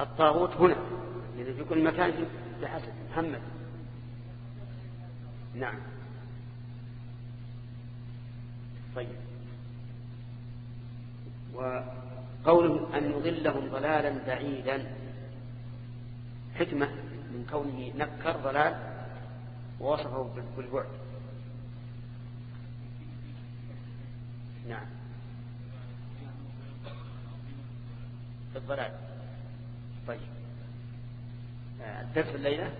الطاغوت هنا لأن في كل مكان بحسب محمد. نعم. طيب. وقوله أن يضلهم ضلالا بعيدا حكمة من كونه نكر ضلال ووصفه بالبعد. نعم. في الضلال. طيب. آه، الدرس الليلة.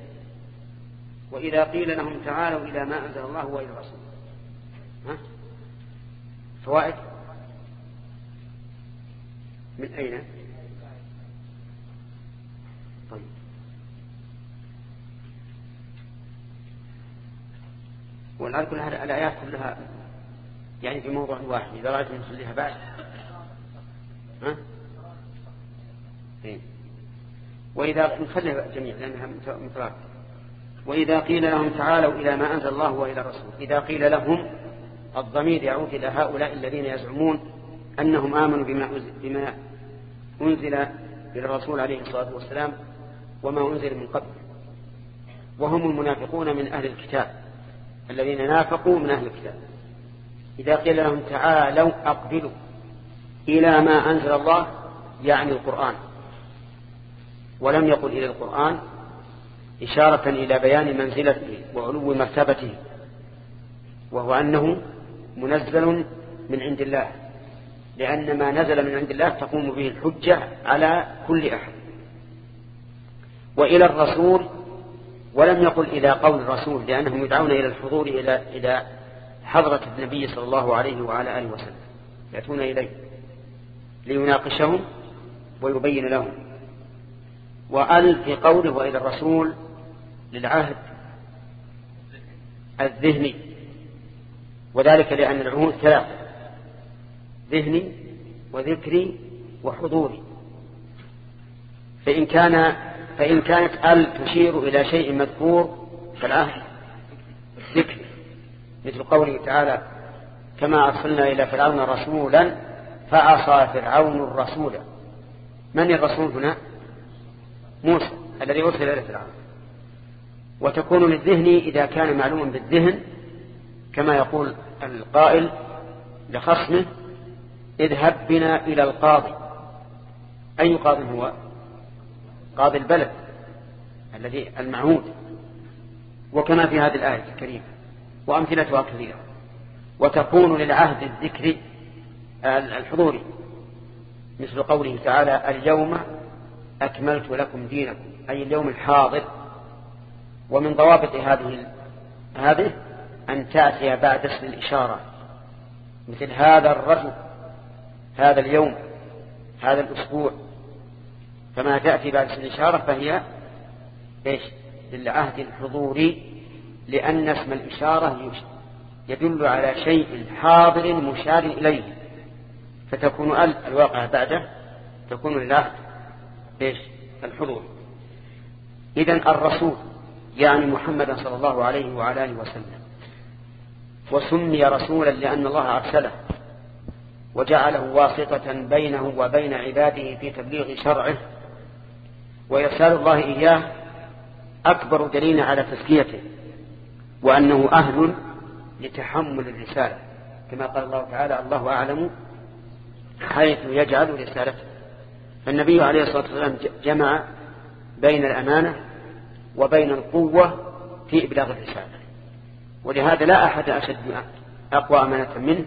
وإذا قيل لهم تعالوا إلى ما أنزل الله وإلى الرسول. ها؟ فوائد. من أين؟ طيب. والآن كل هذه الآيات كلها يعني في موضوع واحد. إذا رأيت نخليها بعد. ها؟ إيه؟ وإذا نخليها جميع لأنها مترابطة. وإذا قيل لهم تعالوا إلى ما أنزل الله وإلى الرسول. إذا قيل لهم الضمير يعود إلى هؤلاء الذين يزعمون أنهم آمنوا بما بما أنزل إلى الرسول عليه الصلاة والسلام وما أنزل من قبل. وهم المنافقون من أهل الكتاب الذين نافقوا من أهل الكتاب. إذا قيل لهم تعالوا أقبلوا إلى ما أنزل الله يعني القرآن. ولم يقل إلى القرآن إشارة إلى بيان منزلته وعلو مرتبته وهو أنه منزل من عند الله لأن ما نزل من عند الله تقوم به الحجة على كل أحد. وإلى الرسول ولم يقل إلى قول الرسول لأنهم يدعون إلى الحضور إلى إلى حضرة النبي صلى الله عليه وعلى آله وسلم يأتون إليه ليناقشهم ويبين لهم. وأل في قوله وإلى الرسول للعهد الذهني. وذلك لأن العهود ثلاثة ذهني وذكري وحضوري. فإن كان فإن كانت ال تشير إلى شيء مذكور فالعهد ذكر مثل قوله تعالى كما أرسلنا إلى فرعون رسولا فعصى فرعون الرسول. من الرسول هنا؟ موسى الذي أرسل إلى فرعون. وتكون للذهن إذا كان معلوما بالذهن كما يقول القائل لخصمه اذهب بنا إلى القاضي. أي قاضي هو؟ قاضي البلد الذي المعهود. وكما في هذه الآية الكريمة. وأمثلتها كثيرة. وتكون للعهد الذكري الحضوري. مثل قوله تعالى اليوم أكملت لكم دينكم أي اليوم الحاضر. ومن ضوابط هذه هذه أن تأتي بعد اسم الإشارة. مثل هذا الرجل هذا اليوم هذا الأسبوع. فما تأتي بعد اسم الإشارة فهي إيش؟ للعهد الحضوري لأن اسم الإشارة يدل على شيء حاضر مشار إليه. فتكون ال الواقع بعده تكون للعهد. إيش؟ الحضور. إذا الرسول يعني محمدا صلى الله عليه وعلى آله وسلم وسمي رسولا لأن الله أرسله وجعله واسطة بينه وبين عباده في تبليغ شرعه وإرسال الله إياه أكبر دليل على تزكيته وأنه أهل لتحمل الرسالة. كما قال الله تعالى الله أعلم حيث يجعل رسالته. فالنبي عليه الصلاة والسلام جمع بين الأمانة وبين القوة في إبلاغ الرسالة. ولهذا لا أحد أشد أقوى أمانة منه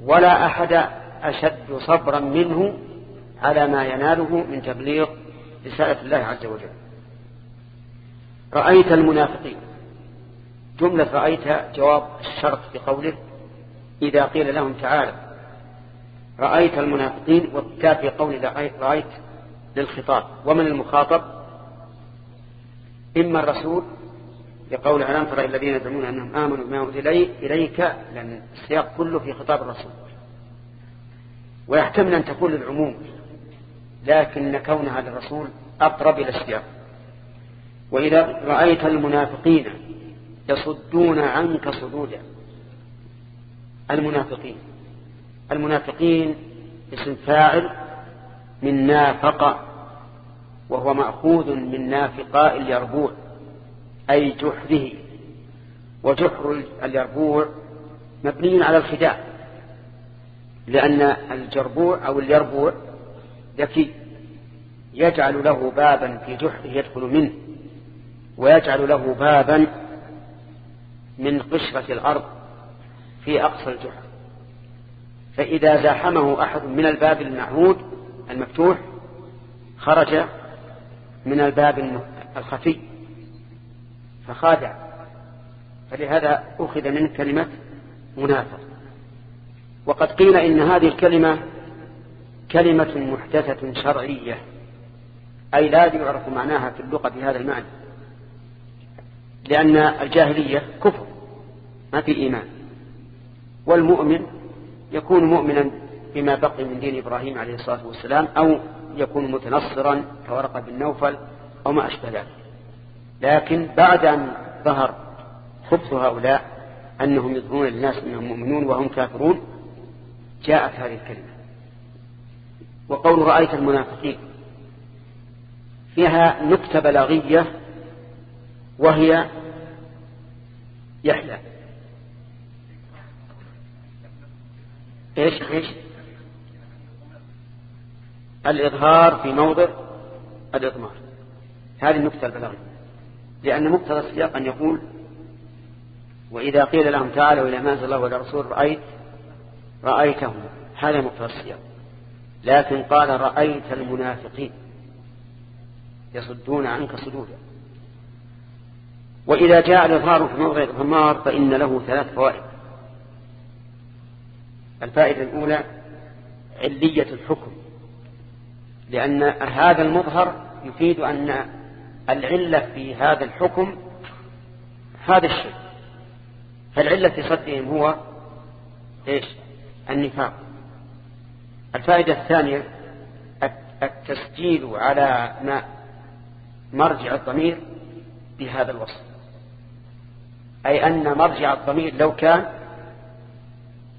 ولا أحد أشد صبرا منه على ما يناله من تبليغ رسالة الله عز وجل. رأيت المنافقين. جملة رأيت جواب الشرط بقوله إذا قيل لهم تعالى رأيت المنافقين والتاء في قول رأيت للخطاب. ومن المخاطب؟ إما الرسول لقول ألم ترى الذين يزعمون أنهم آمنوا بما أنزل إليك؟ لأن السياق كله في خطاب الرسول. ويحتمل أن تكون للعموم لكن كونها للرسول أقرب إلى السياق. وإذا رأيت المنافقين يصدون عنك صدودا المنافقين. المنافقين اسم فاعل من نافق وهو مأخوذ من نافقاء اليربوع أي جحره وجحر اليربوع مبني على الخداع لأن الجربوع أو اليربوع ذكي يجعل له بابا في جحره يدخل منه ويجعل له بابا من قشرة الأرض في أقصى الجحر. فإذا زاحمه أحد من الباب المعهود المفتوح خرج من الباب الخفي فخادع. فلهذا أخذ من كلمة منافق. وقد قيل إن هذه الكلمة كلمة محدثة شرعية أي لا يعرف معناها في اللغة بهذا المعنى. لأن الجاهلية كفر ما في إيمان. والمؤمن يكون مؤمنا بما بقي من دين إبراهيم عليه الصلاة والسلام أو يكون متنصرا كورقة بن نوفل أو ما أشبه ذلك. لكن بعد أن ظهر خبث هؤلاء أنهم يظهرون للناس أنهم مؤمنون وهم كافرون جاءت هذه الكلمة. وقول رأيت المنافقين. فيها نكتة بلاغية وهي يحلى إيش إيش؟ الإظهار في موضع الإضمار. هذه النكتة البلاغية. لأن مقتضى السياق أن يقول وإذا قيل لهم تعالوا إلى ما أنزل الله وإلى رسول رأيت رأيتهم. هذا مقتضى السياق. لكن قال رأيت المنافقين يصدون عنك صدودا وإذا جاء الإظهار في موضع الضمار فإن له ثلاث فوائد. الفائدة الأولى علية الحكم لأن هذا المظهر يفيد أن العلة في هذا الحكم هذا الشيء. فالعلة في صدهم هو إيش؟ النفاق. الفائدة الثانية التسجيل على ما مرجع الضمير بهذا الوصف. أي أن مرجع الضمير لو كان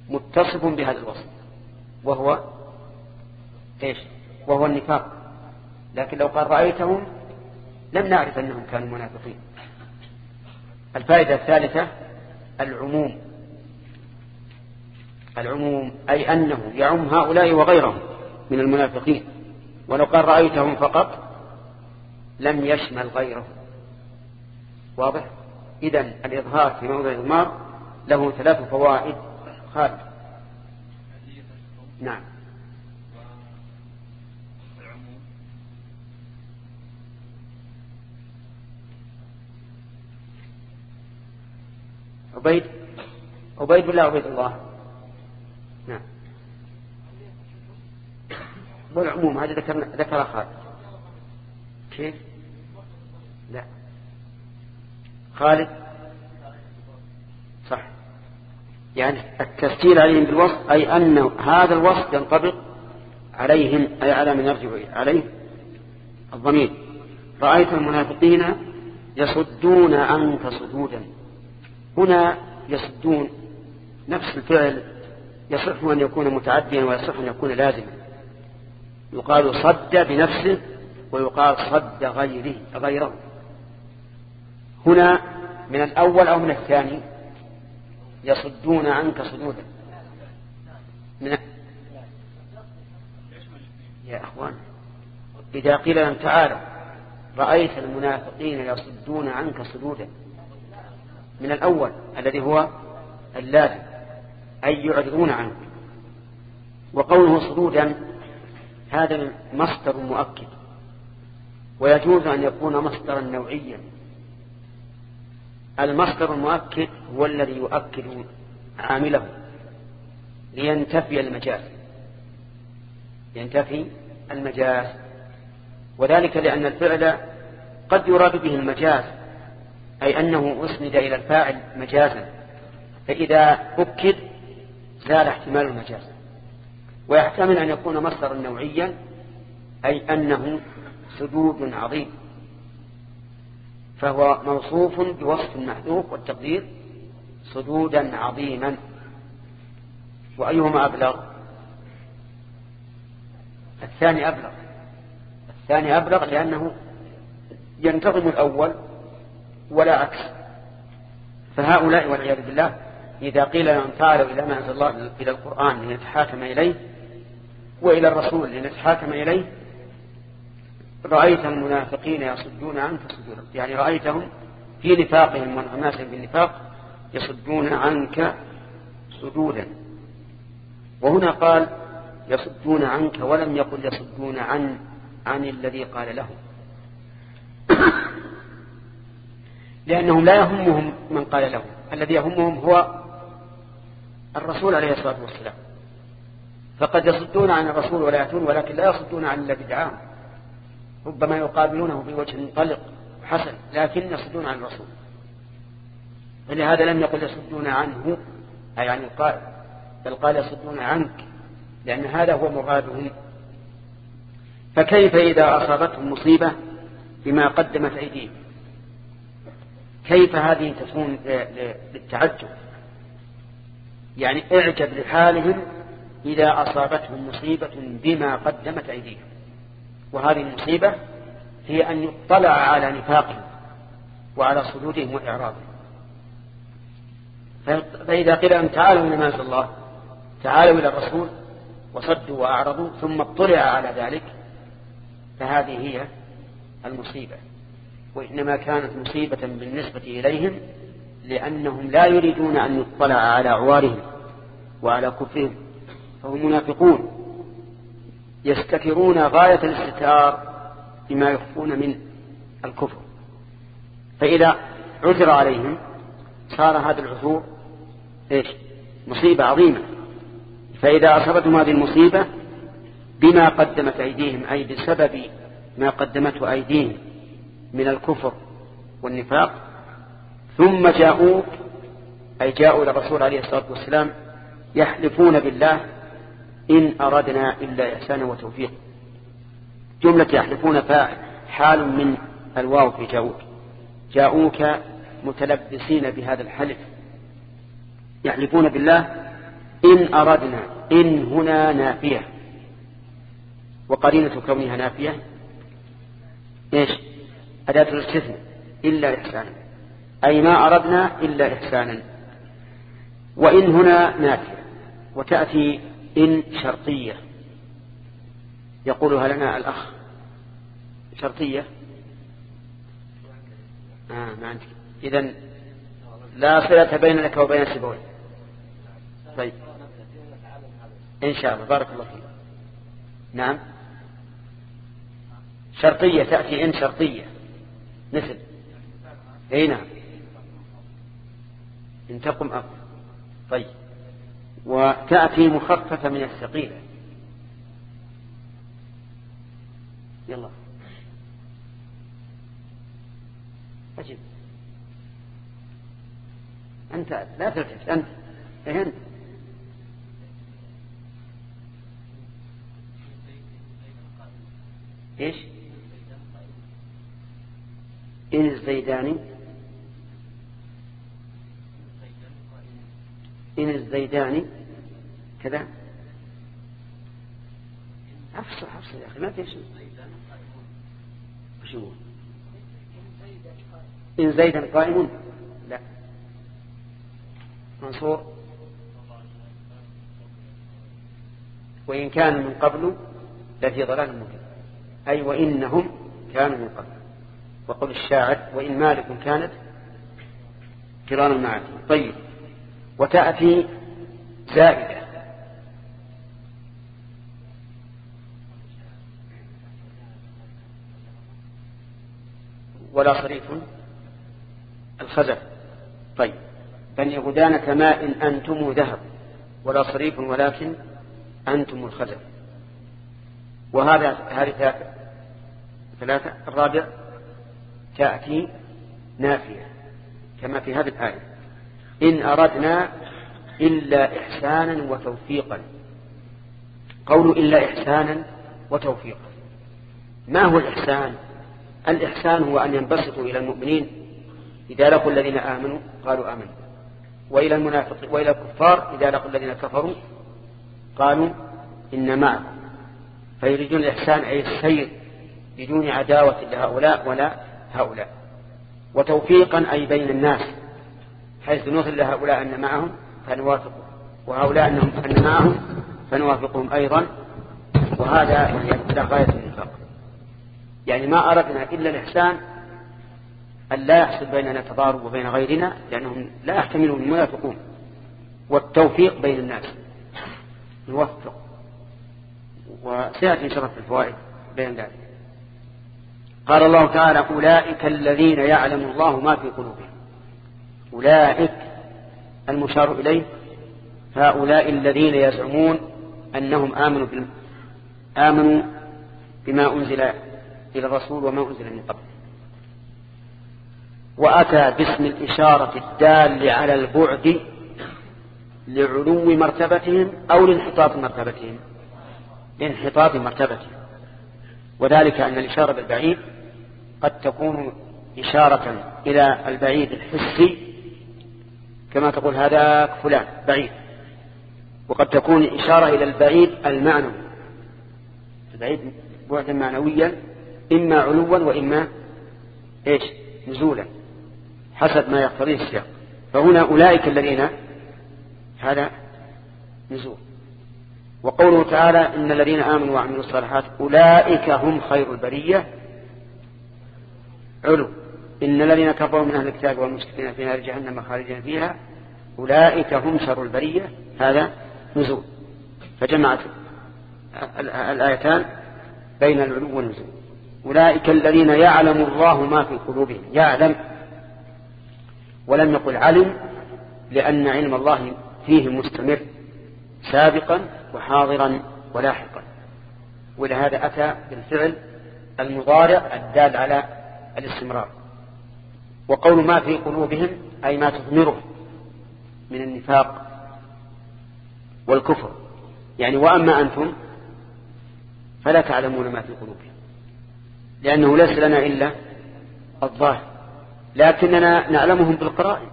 متصف بهذا الوصف. وهو إيش؟ وهو النفاق. لكن لو قال رأيتهم لم نعرف أنهم كانوا منافقين. الفائدة الثالثة العموم. العموم أي أنه يعم هؤلاء وغيرهم من المنافقين. ولو قال رأيتهم فقط لم يشمل غيره واضح؟ إذا الإظهار في موضع الإضمار له ثلاث فوائد خالد. نعم. عبيد. عبيد الله عبيد الله؟ نعم. والعموم هذا ذكر ذكر خالد. كيف؟ لا. خالد؟ صح. يعني التسجيل عليهم بالوصف أي أن هذا الوصف ينطبق عليهم أي على من يرجع عليه الضمير. رأيت المنافقين يصدون عنك صدودا. هنا يصدون نفس الفعل يصح أن يكون متعديا ويصح أن يكون لازما. يقال صد بنفسه ويقال صد غيره غيره. هنا من الأول أو من الثاني يصدون عنك صدودا من يا أخوان إذا قيل لهم تعالوا رأيت المنافقين يصدون عنك صدودا. من الأول الذي هو اللازم أي يعرضون عنه وقوله صدودا هذا مصدر مؤكد. ويجوز أن يكون مصدرا نوعيا. المصدر المؤكد هو الذي يؤكد عامله لينتفي المجاز. ينتفي المجاز. وذلك لأن الفعل قد يراد به المجاز أي أنه أسند إلى الفاعل مجازا. فإذا أكد زال احتمال المجاز. ويحتمل أن يكون مصدرا نوعيا أي أنه سدود عظيم. فهو موصوف بوصف محذوف والتقدير صدودا عظيما. وأيهما أبلغ؟ الثاني أبلغ. الثاني أبلغ لأنه ينتظم الأول ولا عكس. فهؤلاء والعياذ بالله إذا قيل لهم تعالوا إلى ما أنزل الله إلى القرآن لنتحاكم إليه وإلى الرسول لنتحاكم إليه رأيت المنافقين يصدون عنك صدورا يعني رأيتهم في نفاقهم وانغماسهم بالنفاق يصدون عنك صدودا. وهنا قال يصدون عنك ولم يقل يصدون عن عن الذي قال لهم. لأنهم لا يهمهم من قال لهم. الذي يهمهم هو الرسول عليه الصلاة والسلام. فقد يصدون عن الرسول ولا يأتون ولكن لا يصدون عن الذي دعاهم. ربما يقابلونه بوجه طلق حسن لكن يصدون عن الرسول. فلهذا لم يقل يصدون عنه أي عن القائل بل قال يصدون عنك لأن هذا هو مرادهم فكيف إذا أصابتهم مصيبة بما قدمت أيديهم؟ كيف هذه تكون للتعجب؟ يعني اعجب لحالهم إذا أصابتهم مصيبة بما قدمت أيديهم. وهذه المصيبة هي أن يطلع على نفاقهم وعلى صدورهم وإعراضهم. فإذا قيل لهم تعالوا من ناس الله تعالوا إلى الرسول وصدوا وأعرضوا ثم اطلع على ذلك فهذه هي المصيبة. وإنما كانت مصيبة بالنسبة إليهم لأنهم لا يريدون أن يطلع على عوارهم وعلى كفرهم فهم منافقون. يستترون غاية الاستتار بما يخفون من الكفر. فإذا عثر عليهم صار هذا العثور إيش؟ مصيبة عظيمة. فإذا أصابتهم هذه المصيبة بما قدمت أيديهم أي بسبب ما قدمته أيديهم من الكفر والنفاق ثم جاءوك أي جاءوا إلى الرسول عليه الصلاة والسلام يحلفون بالله إن أردنا إلا إحسانا وتوفيق. جملة يحلفون حال من الواو في جاءوك جاءوك متلبسين بهذا الحلف. يحلفون بالله إن أردنا إن هنا نافية. وقرينة كونها نافية. إيش؟ أداة الاستثناء. إلا إحسانا. أي ما أردنا إلا إحسانا. وإن هنا نافية. وتأتي إن شرطية. يقولها لنا الأخ. شرطية. آه ما عندك. إذن لا صلة بينك وبين سبوي طيب. إن شاء الله. بارك الله فيك. نعم. شرطية. تأتي إن شرطية. مثل. أي نعم. إن تقم أقم. طيب. وتأتي مخففة من الثقيلة. يلا. أجب أنت لا تلتفت أنت. فهمت. إيش؟ إن الزيداني. إن الزيداني كذا. حفص حفص يا أخي ما في شيء. وشو إن زيدا قائم؟ لا. منصور؟ وإن كان من قبل لفي ضلال مبين. أي وإنهم كانوا من قبل. وقل الشاعر وإن مالك كانت كرام المعادي طيب. وتأتي زائدة. ولا صريف الخزف طيب. بني غدانة ماء أنتم ذهب. ولا صريف ولكن أنتم الخزف وهذا هذه ثلاثة الرابع تأتي نافية. كما في هذه الآية. إن أردنا إلا إحسانا وتوفيقا. قول إلا إحسانا وتوفيقا. ما هو الإحسان؟ الإحسان هو أن ينبسطوا إلى المؤمنين. إذا لقوا الذين آمنوا قالوا آمنوا وإلى المنافقين وإلى الكفار إذا لقوا الذين كفروا قالوا إن معكم. فيريدون الإحسان أي السير بدون عداوة لهؤلاء ولا هؤلاء. وتوفيقا أي بين الناس. حيث نظهر لهؤلاء أن معهم فنوافق وهؤلاء أنهم أن معهم فنوافقهم أيضا وهذا إلى غاية النفاق يعني ما أردنا إلا الإحسان أن لا يحصل بيننا تضارب وبين غيرنا لأنهم لا يحتملون المنافقون والتوفيق بين الناس. نوفق. وسيأتي شرف الفوائد بين ذلك. قال الله تعالى أولئك الذين يعلم الله ما في قلوبهم. أولئك المشار إليه هؤلاء الذين يزعمون أنهم آمنوا. آمنوا بما أنزل إلى الرسول وما أنزل من قبل وأتى باسم الإشارة الدال على البعد لعلو مرتبتهم أو لانحطاط مرتبتهم لانحطاط مرتبتهم وذلك أن الإشارة بالبعيد قد تكون إشارة إلى البعيد الحسي كما تقول هذا فلان بعيد. وقد تكون إشارة إلى البعيد المعنوي. البعيد بعدا معنويا إما علوا وإما إيش؟ نزولا حسب ما يقتضيه السياق. فهنا أولئك الذين هذا نزول. وقوله تعالى إن الذين آمنوا وعملوا الصالحات أولئك هم خير البرية. علو. إن الذين كفروا من أهل الكتاب والمشركين في نار جهنم خالدين فيها أولئك هم شر البرية. هذا نزول. فجمعت الآيتان بين العلو والنزول. أولئك الذين يعلم الله ما في قلوبهم. يعلم. ولم يقل علم لأن علم الله فيه مستمر سابقا وحاضرا ولاحقا. ولهذا أتى بالفعل المضارع الدال على الاستمرار. وقول ما في قلوبهم أي ما تثمره من النفاق والكفر. يعني وأما أنتم فلا تعلمون ما في قلوبهم لأنه ليس لنا إلا الظاهر لكننا نعلمهم بالقرائن.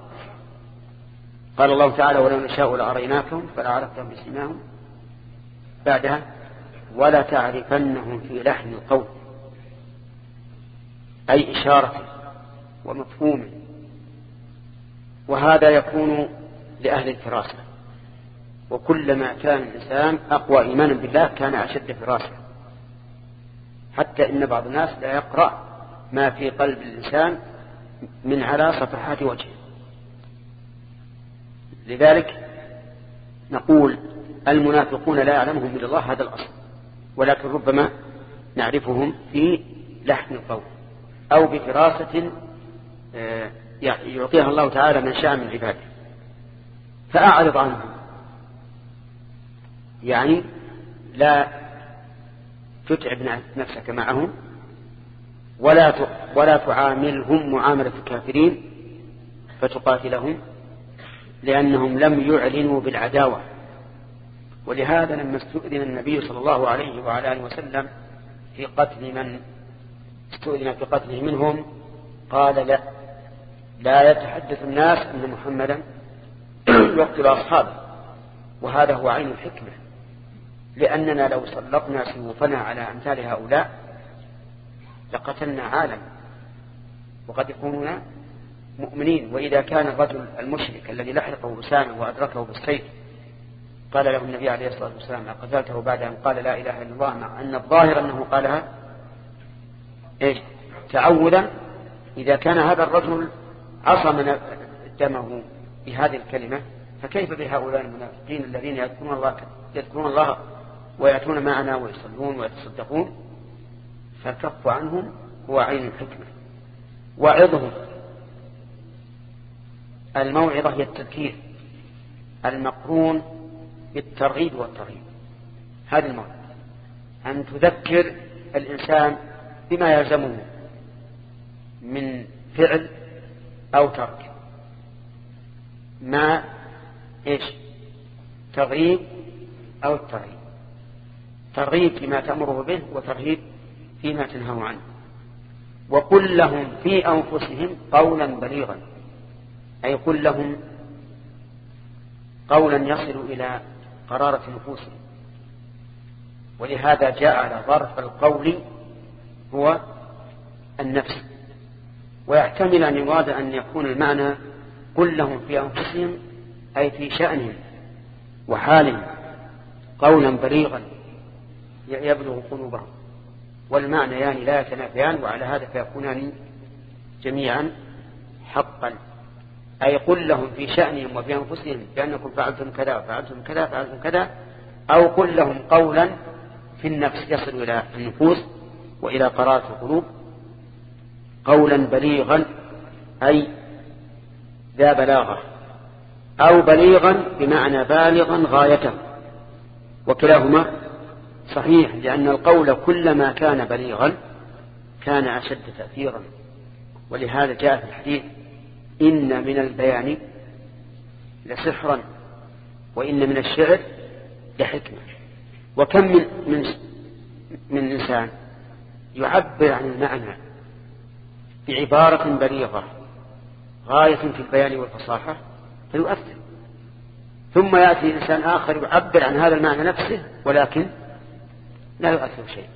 قال الله تعالى ولو نشاء لأريناكم فلا عرفتهم بسماهم بعدها. ولا تعرفنهم في لحن القول أي إشارة ومفهوم. وهذا يكون لأهل الفراسة. وكلما كان الإنسان أقوى إيمانا بالله كان أشد فراسة. حتى إن بعض الناس لا يقرأ ما في قلب الإنسان من على صفحات وجهه. لذلك نقول المنافقون لا يعلمهم إلا الله هذا الأصل. ولكن ربما نعرفهم في لحن القول أو بفراسة يعطيها الله تعالى من شاء من عباده. فأعرض عنهم. يعني لا تتعب نفسك معهم ولا ولا تعاملهم معاملة الكافرين فتقاتلهم لأنهم لم يعلنوا بالعداوة. ولهذا لما استؤذن النبي صلى الله عليه وعلى آله وسلم في قتل من استؤذن في قتله منهم قال لا. لا يتحدث الناس أن محمدا يقتل أصحابه. وهذا هو عين الحكمة. لأننا لو سلطنا سيوفنا على أمثال هؤلاء لقتلنا عالم وقد يكونون مؤمنين. وإذا كان الرجل المشرك الذي لحقه أسامة وأدركه بالسيف قال له النبي عليه الصلاة والسلام قتلته بعد أن قال لا إله إلا الله؟ مع أن الظاهر أنه قالها إيش؟ تعوذا. إذا كان هذا الرجل عصم دمه بهذه الكلمة فكيف بهؤلاء المنافقين الذين يذكرون الله يذكرون الله ويأتون معنا ويصلون ويتصدقون؟ فالكف عنهم هو عين الحكمة. وعظهم الموعظة هي التذكير المقرون بالترغيب والترهيب. هذه الموعظة. أن تذكر الإنسان بما يلزمه من فعل أو ترك. مع إيش؟ ترغيب أو الترهيب ترغيب فيما تأمره به وترهيب فيما تنهى عنه. وقل لهم في أنفسهم قولا بليغا. أي قل لهم قولا يصل إلى قرارة نفوسهم. ولهذا جاء على ظرف القول هو النفس. ويحتمل أن يراد أن يكون المعنى قل لهم في أنفسهم أي في شأنهم وحالهم قولا بليغا يبلغ قلوبهم. والمعنى يعني لا يتنافيان وعلى هذا فيكونان جميعا حقا. أي قل لهم في شأنهم وفي أنفسهم بأنكم فعلتم كذا وفعلتم كذا فعلتم كذا أو قل لهم قولا في النفس يصل إلى النفوس وإلى قرارة القلوب. قولا بليغا أي ذا بلاغة أو بليغا بمعنى بالغا غايته. وكلاهما صحيح لأن القول كلما كان بليغا كان أشد تأثيرا. ولهذا جاء في الحديث إن من البيان لسحرا وإن من الشعر لحكمة. وكم من, من, من إنسان يعبر عن المعنى بعبارة بليغة غاية في البيان والفصاحة فيؤثر. ثم يأتي إنسان آخر يعبر عن هذا المعنى نفسه ولكن لا يؤثر شيء.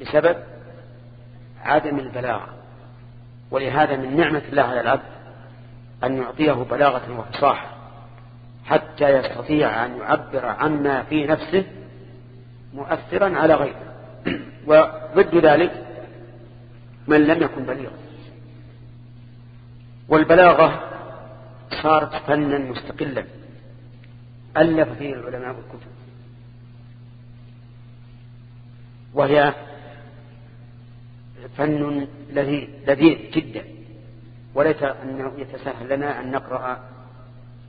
بسبب عدم البلاغة. ولهذا من نعمة الله على العبد أن يعطيه بلاغة وفصاحة حتى يستطيع أن يعبر عما في نفسه مؤثرا على غيره. وضد ذلك من لم يكن بليغا. والبلاغة صارت فنا مستقلا. ألف فيه العلماء الكتب. وهي فن لذيذ جدا. وليس أنه يتساهل لنا أن نقرأ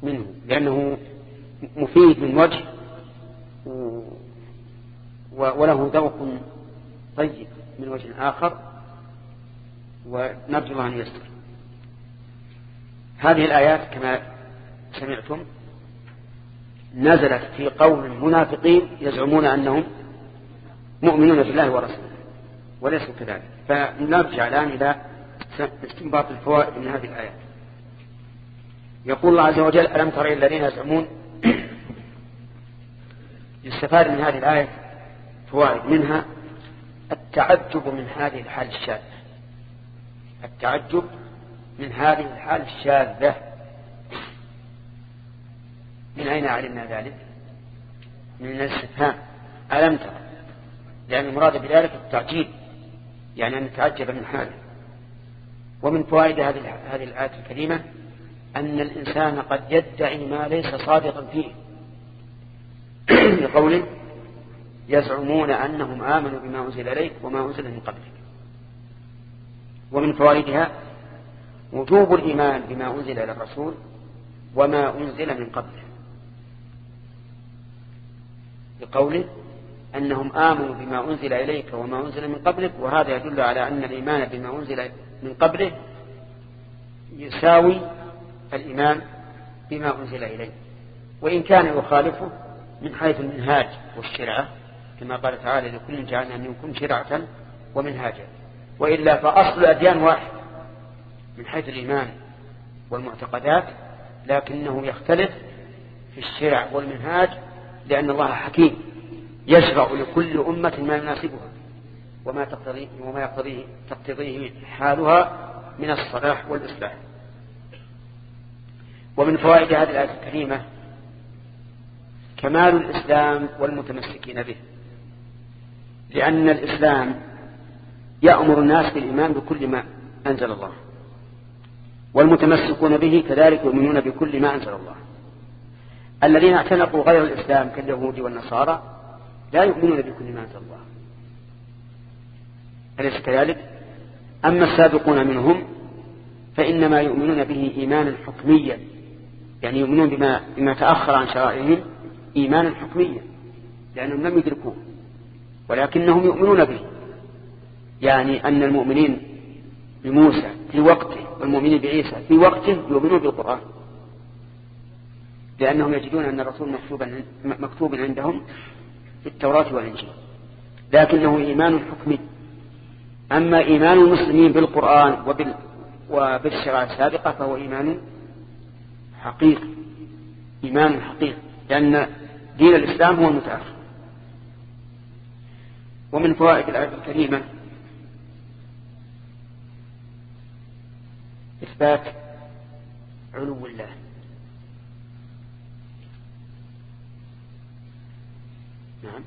منه لأنه مفيد من وجه وله ذوق طيب من وجه آخر ونرجو الله أن يستر هذه الآيات كما سمعتم نزلت في قول المنافقين يزعمون أنهم مؤمنون بالله ورسوله وليسوا كذلك. فنرجع الآن إلى استنباط الفوائد من هذه الآيات. يقول الله عز وجل ألم تر الذين يزعمون يستفاد من هذه الآية فوائد. منها التعجب من هذه الحال الشاذة. التعجب من هذه الحال الشاذة. من أين علمنا ذلك؟ من الاستفهام. ألم تر لأن المراد بذلك التعجيب يعني أن نتعجب من حاله ومن فوائد هذه هذه الآية الكريمة أن الإنسان قد يدعي ما ليس صادقا فيه. لقوله يزعمون أنهم آمنوا بما أنزل إليك وما أنزل من قبلك. ومن فوائدها وجوب الإيمان بما أنزل إلى الرسول وما أنزل من قبله بقوله أنهم آمنوا بما أنزل إليك وما أنزل من قبلك وهذا يدل على أن الإيمان بما أنزل من قبله يساوي الإيمان بما أنزل إليه. وإن كان يخالفه من حيث المنهاج والشرعة كما قال تعالى لكل جعلنا منكم شرعة ومنهاجا. وإلا فأصل الأديان واحد. من حيث الإيمان والمعتقدات لكنه يختلف في الشرع والمنهاج لأن الله حكيم يشرع لكل أمة ما يناسبها وما تقتضيه وما يقتضيه تقتضيه حالها من الصلاح والإصلاح. ومن فوائد هذه الآية الكريمة كمال الإسلام والمتمسكين به. لأن الإسلام يأمر الناس بالإيمان بكل ما أنزل الله. والمتمسكون به كذلك يؤمنون بكل ما أنزل الله. الذين اعتنقوا غير الإسلام كاليهود والنصارى لا يؤمنون بكل ما أنزل الله. أليس كذلك؟ أما السابقون منهم فإنما يؤمنون به إيمانا حكميا. يعني يؤمنون بما, بما تأخر عن شرائعهم إيمانا حكميا لأنهم لم يدركوه ولكنهم يؤمنون به. يعني أن المؤمنين بموسى في وقته والمؤمنين بعيسى في وقته يؤمنون بالقرآن. لأنهم يجدون أن الرسول مكتوب عندهم في التوراة والإنجيل. لكنه إيمان حكمي أما إيمان المسلمين بالقرآن وبال وبالشرع السابقة فهو إيمان حقيقي إيمان حقيقي لأن دين الإسلام هو المتأخر. ومن فوائد الآية الكريمة إثبات علو الله. نعم.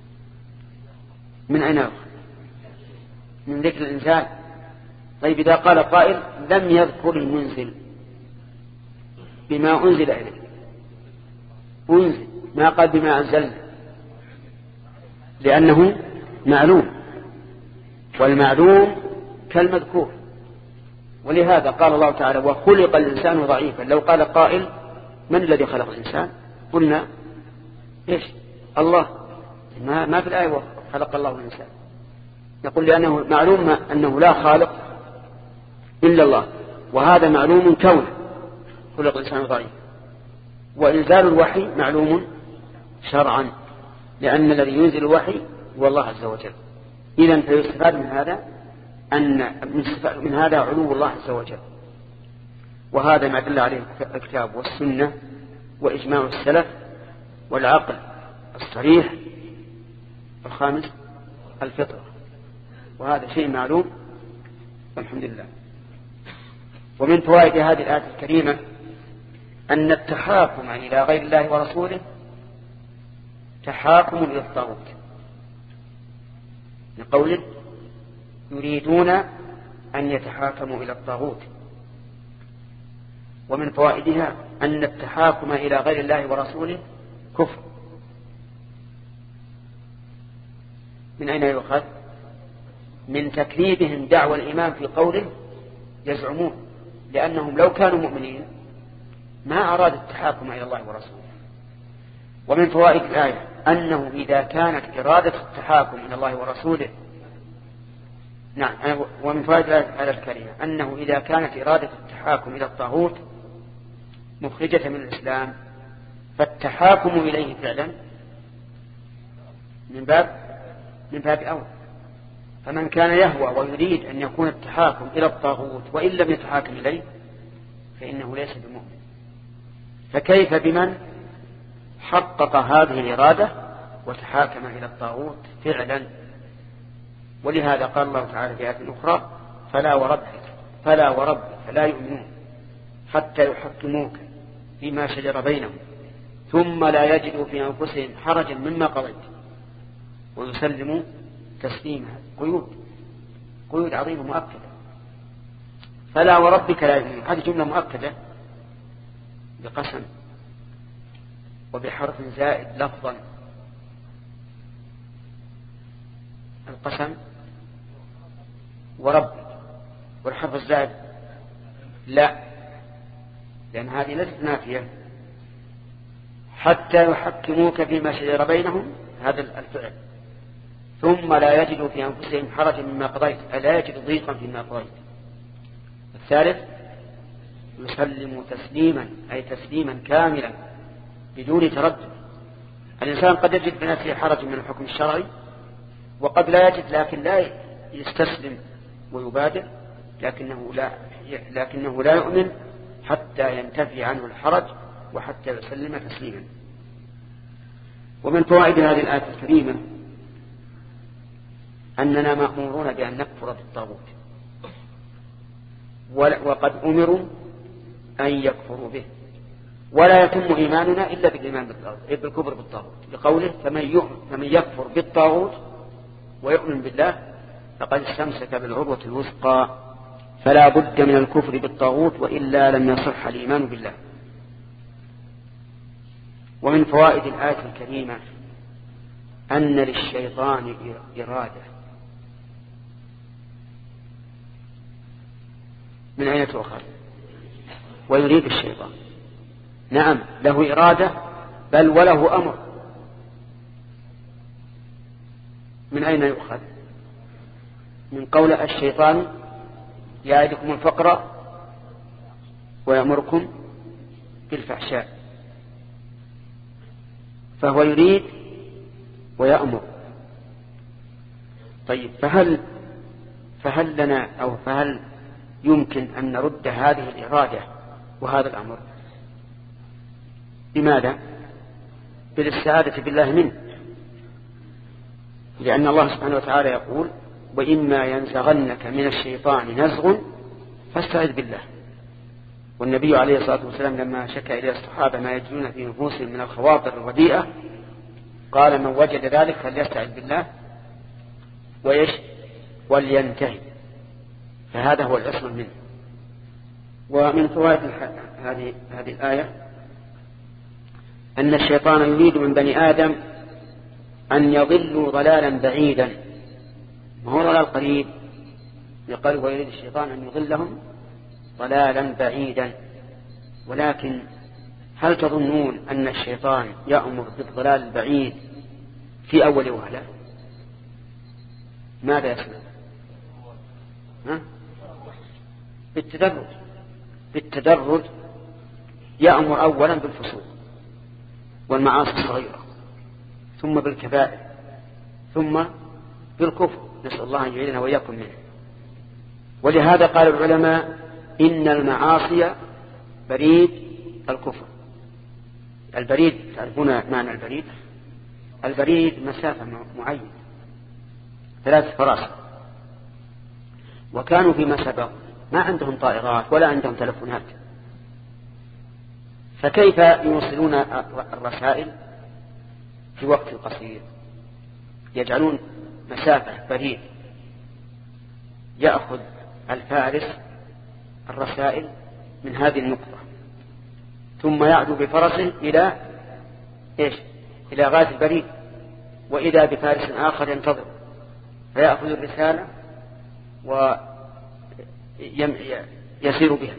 من أين من ذكر الإنسان. طيب إذا قال قائل لم يذكر المنزل. بما أنزل إليه. أنزل. ما قال بما أنزلنا. لأنه معلوم. والمعلوم كالمذكور. ولهذا قال الله تعالى وخلق الإنسان ضعيفا. لو قال قائل من الذي خلق الإنسان؟ قلنا إيش؟ الله. ما, ما في الآية خلق الله الإنسان. نقول لأنه معلوم أنه لا خالق إلا الله. وهذا معلوم كونه خلق الإنسان ضعيف. وإنزال الوحي معلوم شرعا لأن الذي ينزل الوحي هو الله عز وجل. إذا فيستفاد من هذا أن من هذا علو الله عز وجل. وهذا ما دل عليه الكتاب والسنة وإجماع السلف والعقل الصريح الخامس الفطرة. وهذا شيء معلوم والحمد لله. ومن فوائد هذه الآية الكريمة أن التحاكم إلى غير الله ورسوله تحاكم إلى الطاغوت لقوله يريدون أن يتحاكموا إلى الطاغوت. ومن فوائدها أن التحاكم إلى غير الله ورسوله كفر. من أين يؤخذ؟ من تكذيبهم دعوى الإيمان في قوله يزعمون لأنهم لو كانوا مؤمنين ما أراد التحاكم إلى الله ورسوله. ومن فوائد الآية أنه إذا كانت إرادة التحاكم إلى الله ورسوله نعم ومن فوائد الآية الكريمة أنه إذا كانت إرادة التحاكم إلى الطاغوت مخرجة من الإسلام فالتحاكم إليه فعلا من باب من باب أول. فمن كان يهوى ويريد أن يكون التحاكم إلى الطاغوت وإن لم يتحاكم إليه فإنه ليس بمؤمن. فكيف بمن حقق هذه الإرادة وتحاكم إلى الطاغوت فعلا؟ ولهذا قال الله تعالى في آية أخرى فلا وربك فلا وربك لا يؤمنون حتى يحكموك فيما شجر بينهم ثم لا يجدوا في أنفسهم حرجا مما قضيت. ويسلموا تسليما قيود قيود عظيمة مؤكدة. فلا وربك لا يؤمنون. هذه جملة مؤكدة بقسم وبحرف زائد لفظا. القسم وربك والحرف الزائد لا لأن هذه ليست نافية. حتى يحكموك فيما شجر بينهم هذا الفعل. ثم لا يجدوا في أنفسهم حرجا مما قضيت ألا يجدوا ضيقا فيما قضيت. الثالث يسلم تسليما أي تسليما كاملا بدون تردد. الإنسان قد يجد في نفسه حرج من الحكم الشرعي وقد لا يجد لكن لا يستسلم ويبادر لكنه لا لكنه لا يؤمن حتى ينتفي عنه الحرج وحتى يسلم تسليما. ومن فوائد هذه الآية الكريمة أننا مأمورون بأن نكفر بالطاغوت. وقد أمروا أن يكفروا به. ولا يتم إيماننا إلا بالإيمان بالطاغوت بالكفر بالطاغوت. لقوله فمن, فمن يكفر بالطاغوت ويؤمن بالله فقد استمسك بالعروة الوثقى فلا بد من الكفر بالطاغوت وإلا لم يصح الإيمان بالله. ومن فوائد الآية الكريمة أن للشيطان إرادة. من أين تؤخذ؟ ويريد الشيطان. نعم له إرادة بل وله أمر. من أين يؤخذ؟ من قول الشيطان يعدكم الفقر ويأمركم بالفحشاء. فهو يريد ويأمر. طيب فهل فهل لنا أو فهل يمكن أن نرد هذه الإرادة وهذا الأمر؟ لماذا بالاستعاذة بالله منه. لأن الله سبحانه وتعالى يقول وإما ينزغنك من الشيطان نزغ فاستعذ بالله. والنبي عليه الصلاة والسلام لما شكى إلى الصحابة ما يجدون في نفوسهم من الخواطر الرديئة قال من وجد ذلك فليستعذ بالله. ويش ولينتهي. فهذا هو العصمة منه. ومن فوائد هذه هذه الآية أن الشيطان يريد من بني آدم أن يضلوا ضلالا بعيدا. ما هو ضلال قريب؟ يقال ويريد الشيطان أن يضلهم ضلالا بعيدا. ولكن هل تظنون أن الشيطان يأمر بالضلال البعيد في أول وهلة؟ ماذا يصنع؟ ها؟ بالتدرج. بالتدرج يأمر أولا بالفسوق والمعاصي الصغيرة. ثم بالكبائر ثم بالكفر. نسأل الله أن يعيننا وإياكم منه. ولهذا قال العلماء إن المعاصي بريد الكفر. البريد تعرفون معنى البريد؟ البريد مسافة معينة. ثلاث فراسخ وكانوا فيما سبق. ما عندهم طائرات ولا عندهم تلفونات. فكيف يوصلون الرسائل؟ في وقت قصير يجعلون مسافة بريد. يأخذ الفارس الرسائل من هذه النقطة. ثم يعدو بفرسه إلى إيش؟ إلى غاية البريد. وإذا بفارس آخر ينتظر. فيأخذ الرسالة ويسير بها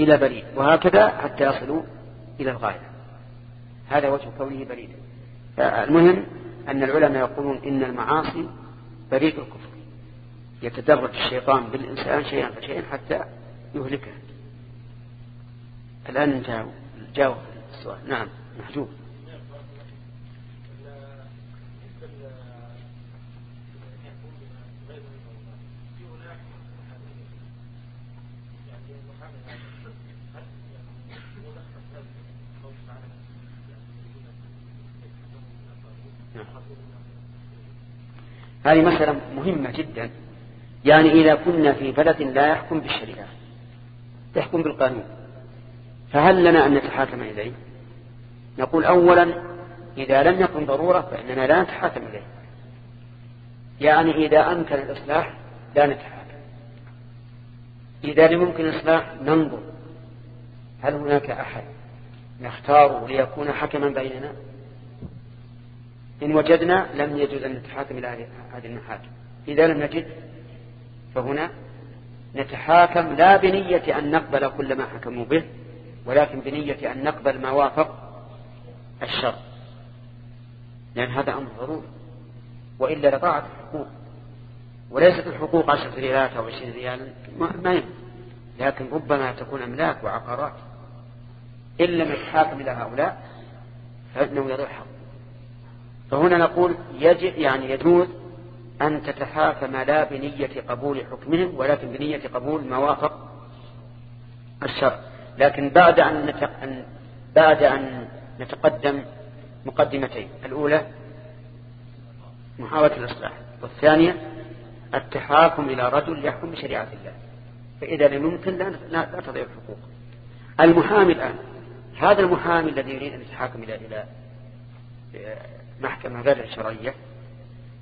إلى بريد. وهكذا حتى يصلوا إلى الغاية. هذا وجه كونه بريدا. المهم أن العلماء يقولون إن المعاصي بريد الكفر. يتدرج الشيطان بالإنسان شيئا فشيئا حتى يهلكه. الآن جاوب السؤال نعم محجوب. هذه مسألة مهمة جدا. يعني إذا كنا في بلد لا يحكم بالشريعة يحكم بالقانون. فهل لنا أن نتحاكم إليه؟ نقول أولا إذا لم يكن ضرورة فإننا لا نتحاكم إليه. يعني إذا أمكن الإصلاح لا نتحاكم. إذا لم يمكن الإصلاح ننظر هل هناك أحد نختاره ليكون حكما بيننا؟ إن وجدنا لم يجوز أن نتحاكم إلى هذه المحاكم إذا لم نجد فهنا نتحاكم لا بنية أن نقبل كل ما حكموا به ولكن بنية أن نقبل ما وافق الشر لأن هذا أمر ضروري. وإلا لضاعت الحقوق. وليست الحقوق عشرة ريالات أو عشرين ريالا ما يهم. لكن ربما تكون أملاك وعقارات. إن لم يتحاكم إلى هؤلاء فإنه يضيع حق فهنا نقول يجب يعني يجوز أن تتحاكم لا بنية قبول حكمهم ولكن بنية قبول ما وافق الشرع. لكن بعد أن, أن بعد أن نتقدم مقدمتين. الأولى محاولة الإصلاح. والثانية التحاكم إلى رجل يحكم بشريعة الله. فإذا لم يمكن لا, لا, لا تضيع الحقوق. المحامي الآن. هذا المحامي الذي يريد أن يتحاكم إلى إلى محكمة غير الشرعية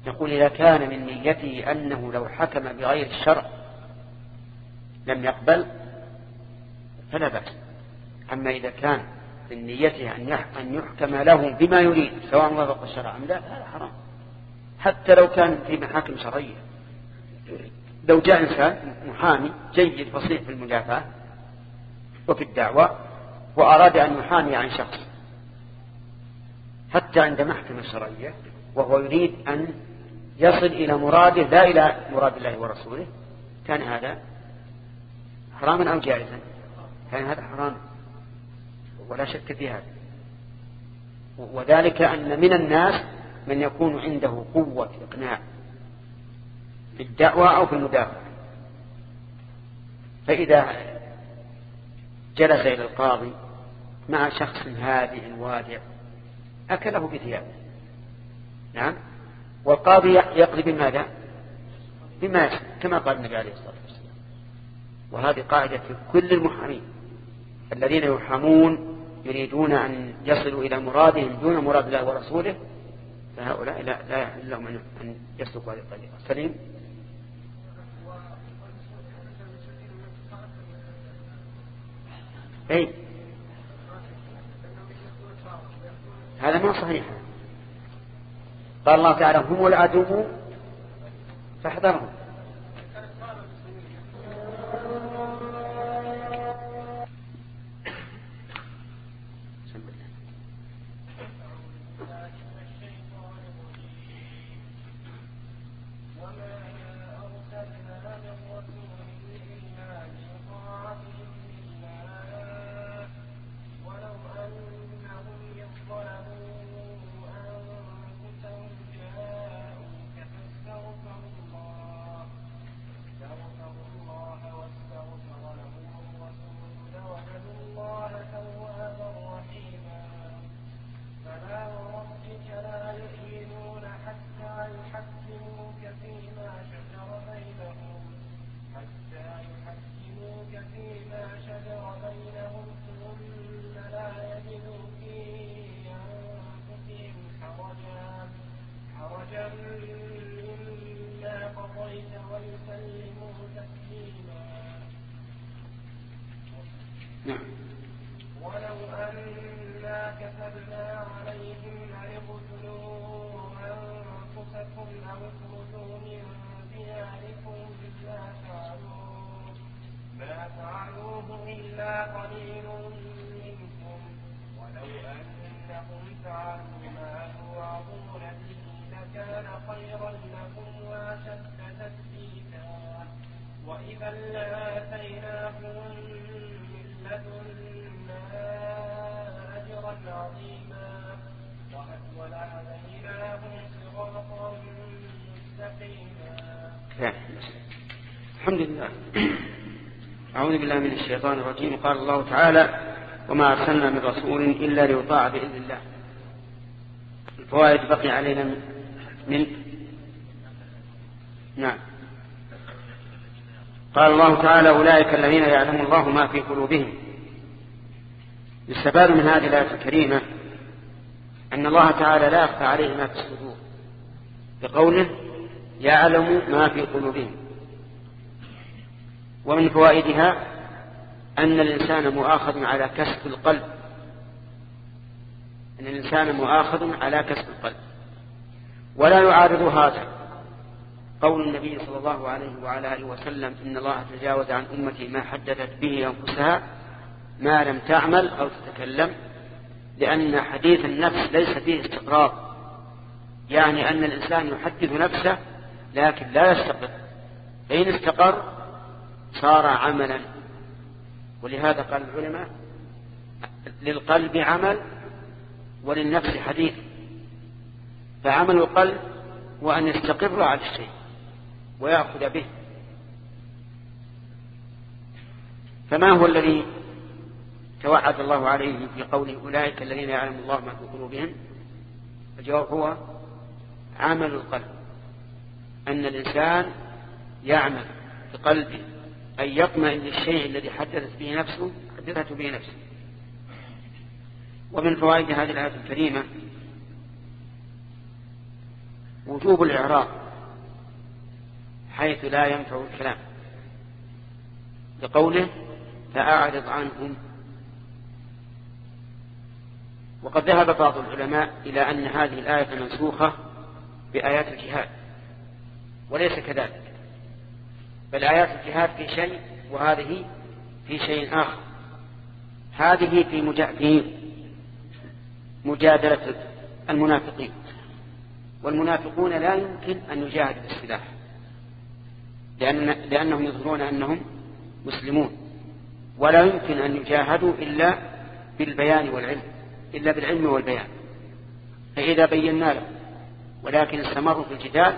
نقول إذا كان من نيته أنه لو حكم بغير الشرع لم يقبل فلا بأس. أما إذا كان من نيته أن يحكم له بما يريد سواء وافق الشرع أم لا هذا حرام. حتى لو كان في محاكم شرعية. لو جاء إنسان محامي جيد فصيح في المدافعة وفي الدعوة وأراد أن يحامي عن شخص حتى عند محكمة شرعية وهو يريد أن يصل إلى مراده لا إلى مراد الله ورسوله. كان هذا حراما أو جائزا؟ كان هذا حرام. ولا شك في هذا. وذلك أن من الناس من يكون عنده قوة إقناع في الدعوة أو في المدافعة. فإذا جلس إلى القاضي مع شخص هادئ وادع أكله بثيابه نعم. والقاضي يقضي بماذا؟ بما كما قال النبي عليه الصلاة والسلام. وهذه قاعدة في كل المحامين. الذين يحامون يريدون أن يصلوا إلى مرادهم دون مراد الله ورسوله فهؤلاء لا, لا يحل لهم أن يسلكوا هذه الطريقة. سليم؟ أي هذا ما صحيح. قال الله تعالى هم العدو فاحذرهم. الحمد لله. أعوذ بالله من الشيطان الرجيم. قال الله تعالى وما أرسلنا من رسول إلا ليطاع بإذن الله. الفوائد بقي علينا من نعم. قال الله تعالى أولئك الذين يعلم الله ما في قلوبهم. يستفاد من هذه الآية الكريمة أن الله تعالى لا يخفى عليه ما في الصدور بقوله يعلم ما في قلوبهم. ومن فوائدها أن الإنسان مؤاخذ على كسب القلب. أن الإنسان مؤاخذ على كسب القلب. ولا يعارض هذا. قول النبي صلى الله عليه وعلى آله وسلم إن الله تجاوز عن أمتي ما حدثت به أنفسها ما لم تعمل أو تتكلم لأن حديث النفس ليس فيه استقرار. يعني أن الإنسان يحدث نفسه لكن لا يستقر. فإن استقر صار عملا. ولهذا قال العلماء للقلب عمل وللنفس حديث. فعمل القلب هو أن يستقر على الشيء ويأخذ به. فما هو الذي توعد الله عليه في قوله أولئك الذين يعلم الله ما في قلوبهم؟ الجواب هو عمل القلب. أن الإنسان يعمل بقلبه. أن يطمئن للشيء الذي حدثت به نفسه حدثته به نفسه. ومن فوائد هذه الآية الكريمة وجوب الإعراض حيث لا ينفع الكلام لقوله فأعرض عنهم. وقد ذهب بعض العلماء إلى أن هذه الآية منسوخة بآيات الجهاد وليس كذلك. بل آيات الجهاد في شيء وهذه في شيء آخر. هذه في, في مجادلة المنافقين. والمنافقون لا يمكن أن يجاهدوا بالسلاح لأن لأنهم يظهرون أنهم مسلمون. ولا يمكن أن يجاهدوا إلا بالبيان والعلم إلا بالعلم والبيان. فإذا بينا له ولكن استمروا في الجدال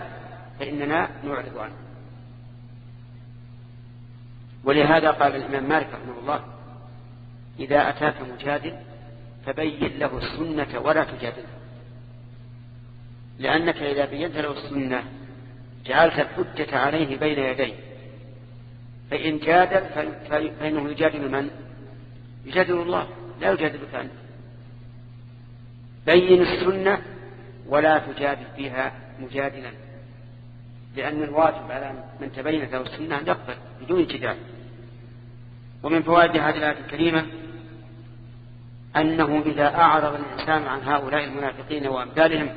فإننا نعرض عنه ولهذا قال الإمام مالك رحمه الله إذا أتاك مجادل فبين له السنة ولا تجادله. لأنك إذا بينت له السنة جعلت الحجة عليه بين يديه. فإن جادل فإنه يجادل من؟ يجادل الله لا يجادلك أنت. بين السنة ولا تجادل فيها مجادلا. لأن الواجب على من تبينت له السنة أن يقبل بدون جدال ومن فوائد هذه الآية الكريمة أنه إذا أعرض الإنسان عن هؤلاء المنافقين وأمثالهم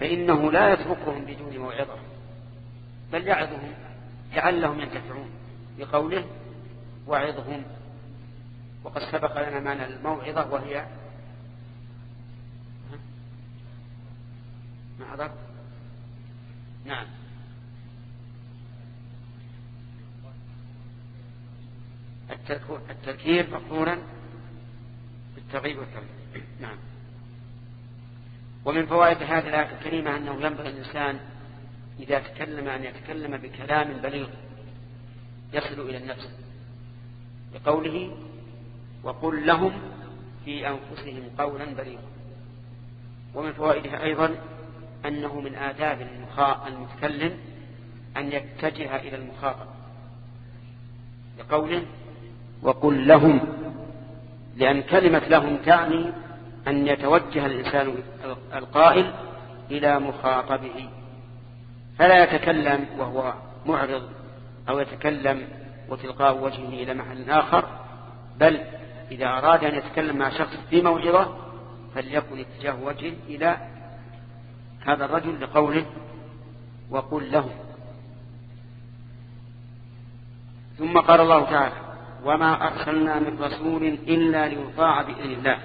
فإنه لا يتركهم بدون موعظة بل يعظهم لعلهم ينتفعون بقوله وعظهم وقد سبق لنا معنى الموعظة وهي ما نعم. التذكير مقرونا بالترغيب والترهيب نعم. ومن فوائد هذه الآية الكريمة أنه ينبغي الإنسان إذا تكلم أن يتكلم بكلام بليغ يصل إلى النفس بقوله وقل لهم في أنفسهم قولا بليغا. ومن فوائدها أيضا أنه من آداب المتكلم أن يتجه إلى المخاطب. بقوله وقل لهم لأن كلمة لهم تعني أن يتوجه الإنسان القائل إلى مخاطبه. فلا يتكلم وهو معرض أو يتكلم وتلقاء وجهه إلى محل آخر بل إذا أراد أن يتكلم مع شخص في موعظة فليكن اتجاه وجهه إلى هذا الرجل لقوله وقل له. ثم قال الله تعالى وما أرسلنا من رسول إلا ليطاع بإذن الله.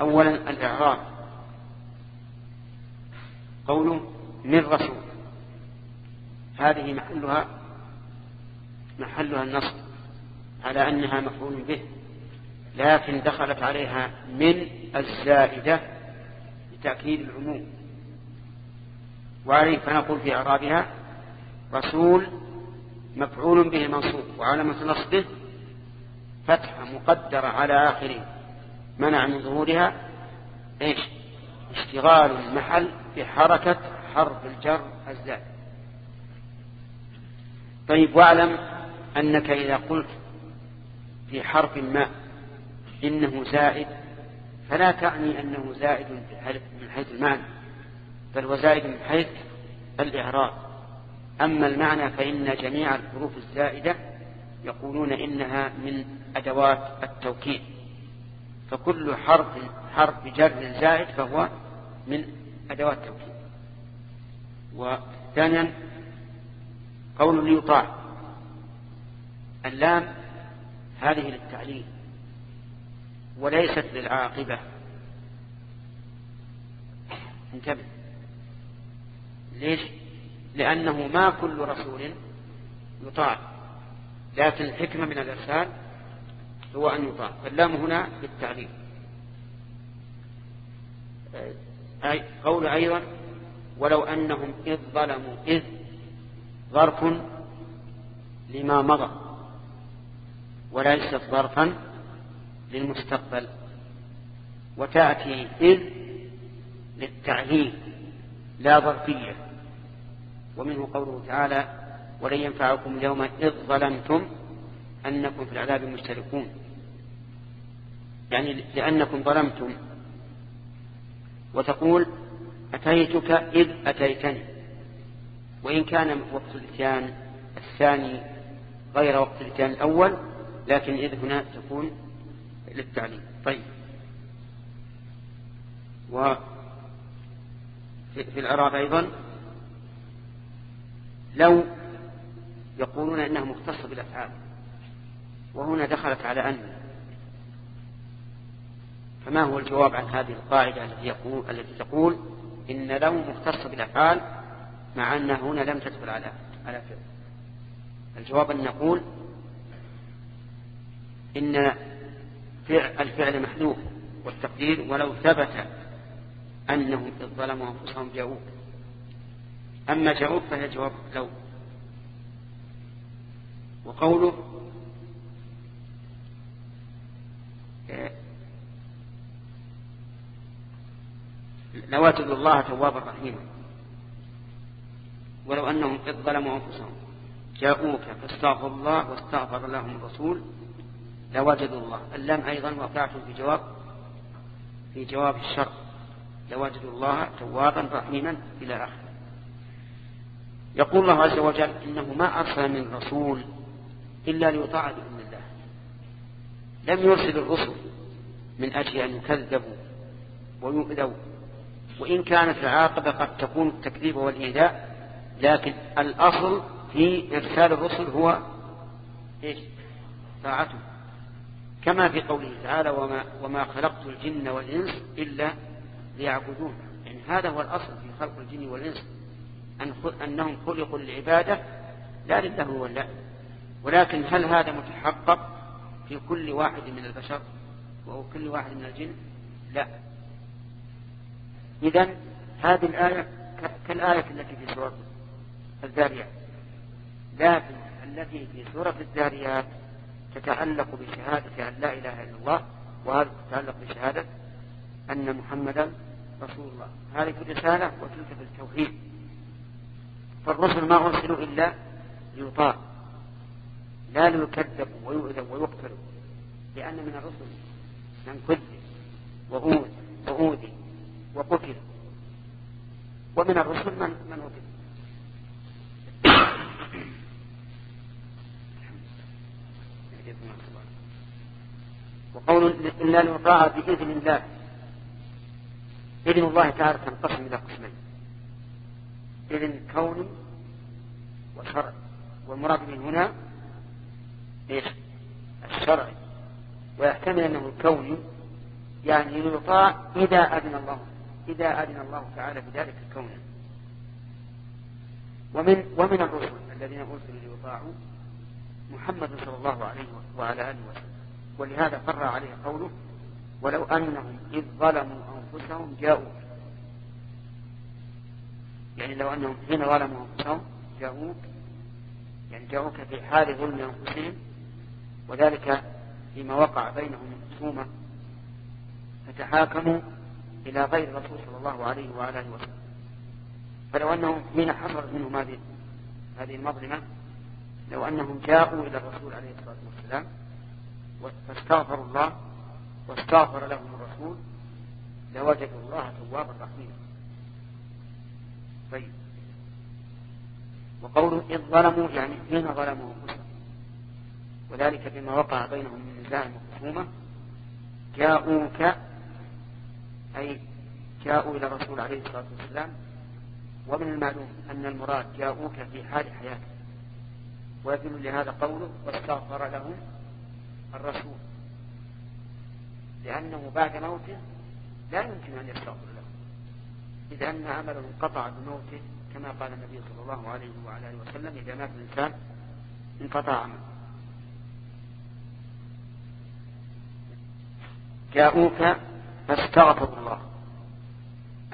أولا الإعراب. قوله من رسول. هذه محلها محلها النصب على أنها مفعول به لكن دخلت عليها من الزائدة لتأكيد العموم. وعليه فنقول في إعرابها رسول مفعول به منصوب وعلامة نصبه فتحة مقدرة على آخره. منع من ظهورها إيش؟ اشتغال المحل بحركة حرف الجر الزائد طيب واعلم أنك إذا قلت في حرف ما إنه زائد فلا تعني أنه زائد من حيث المعنى بل هو زائد من حيث الإعراب. أما المعنى فإن جميع الحروف الزائدة يقولون إنها من أدوات التوكيد. فكل حرف حرف جر زائد فهو من أدوات التوكيد. وثانيا قول ليطاع اللام هذه للتعليل. وليست للعاقبة. انتبه. ليش؟ لأنه ما كل رسول يطاع. لكن الحكمة من الإرسال هو أن يطاع. فاللام هنا للتعليل أي قول أيضا ولو أنهم إذ ظلموا إذ ظرف لما مضى وليست ظرفا للمستقبل وتأتي إذ للتعليل لا ظرفية. ومنه قوله تعالى ولن ينفعكم اليوم إذ ظلمتم أنكم في العذاب مشتركون. يعني لأنكم ظلمتم. وتقول أتيتك إذ أتيتني. وإن كان وقت الإتيان الثاني غير وقت الإتيان الأول لكن إذ هنا تكون للتعليم. طيب. وفي في الإعراب أيضا لو يقولون إنها مختصة بالأفعال وهنا دخلت على أن فما هو الجواب عن هذه القاعدة التي يقول التي تقول إن لو مختصة بالأفعال مع أن هنا لم تدخل على على فعل. الجواب أن نقول إن الفعل محذوف والتقدير ولو ثبت أنهم إذ ظلموا أنفسهم جاءوك. أما جاءوك فهي جواب لو. وقوله لو الله توابا رحيما. ولو أنهم إذ ظلموا أنفسهم جاءوك فاستغفر الله واستغفر لهم الرسول لوجدوا الله. اللام أيضا وقعت في جواب في جواب الشر لوجدوا الله توابا رحيما إلى آخره. يقول الله عز وجل إنه ما أرسل من رسول إلا ليطاع بإذن الله. لم يرسل الرسل من أجل أن يكذبوا ويؤذوا. وإن كانت العاقبة قد تكون التكذيب والإيذاء لكن الأصل في إرسال الرسل هو إيش؟ طاعته. كما في قوله تعالى وما, وما خلقت الجن والإنس إلا ليعبدون. يعني هذا هو الأصل في خلق الجن والإنس أن أنهم خلقوا للعبادة لا لله ولا ولكن هل هذا متحقق في كل واحد من البشر وكل واحد من الجن؟ لا. إذا هذه الآية كالآية التي في سورة الذاريات. لكن التي في سورة الذاريات. تتعلق بشهادة أن لا إله إلا الله وهذه تتعلق بشهادة أن محمدا رسول الله. هذه في الرسالة وتلك في التوحيد. فالرسل ما أرسلوا إلا ليطاع لا ليكذبوا ويؤذوا ويقتلوا لأن من الرسل من كذب وأوذي وأوذي وقتل. ومن الرسل من من وقول إلا ليطاع بإذن الله. إذن الله تعالى تنقسم إلى قسمين. إذن كوني وشرعي والمراد من هنا إيش؟ الشرعي ويحتمل أنه الكوني يعني يطاع إذا أذن الله. إذا أذن الله تعالى بذلك الكون. ومن ومن الرسل الذين أرسلوا ليطاعوا محمد صلى الله عليه وعلى آله وسلم. ولهذا قرر عليه قوله ولو أنهم إذ ظلموا أنفسهم جاءوا يعني لو أنهم حين ظلموا أنفسهم جاءوك يعني جاءوك في حال ظلم أنفسهم وذلك فيما وقع بينهم خصومة فتحاكموا إلى غير الرسول صلى الله عليه وعلى آله وسلم. فلو أنهم حين حصلت منهم هذه هذه المظلمة لو أنهم جاءوا إلى الرسول عليه الصلاة والسلام فاستغفروا الله واستغفر لهم الرسول لوجدوا الله توابا رحيما. طيب. وقوله إذ ظلموا يعني حين ظلموا أنفسهم. وذلك بما وقع بينهم من نزاع وخصومة جاءوك أي جاءوا إلى الرسول عليه الصلاة والسلام. ومن المعلوم أن المراد جاءوك في حال حياتك. ويدل لهذا قوله واستغفر لهم الرسول. لأنه بعد موته لا يمكن أن يستغفر له. إذا أن عمله انقطع بموته كما قال النبي صلى الله عليه وعلى آله وسلم إذا مات الإنسان انقطع عمله. جاءوك فاستغفروا الله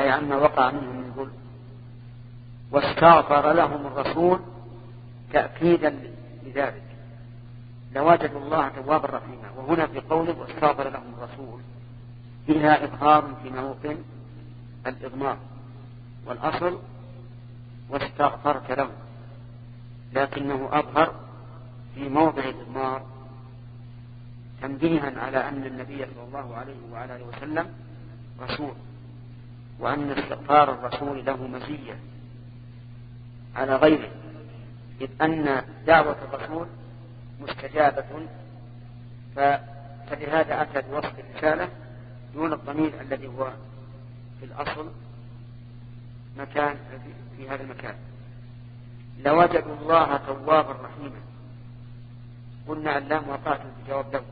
أي عما وقع منهم من ظلم واستغفر لهم الرسول تأكيدا لذلك. لوجدوا الله توابا رحيما وهنا في قوله واستغفر لهم الرسول فيها إظهار في موطن الإضمار. والأصل واستغفرت له لكنه أظهر في موضع الإضمار تنبيها على أن النبي صلى الله عليه وعلى آله وسلم رسول وأن استغفار الرسول له مزية على غيره. إذ أن دعوة الرسول مستجابة فلهذا أتى بوصف الرسالة دون الضمير الذي هو في الأصل مكان في هذا المكان. لوجدوا الله توابا رحيما. قلنا اللام وقعت في جواب له.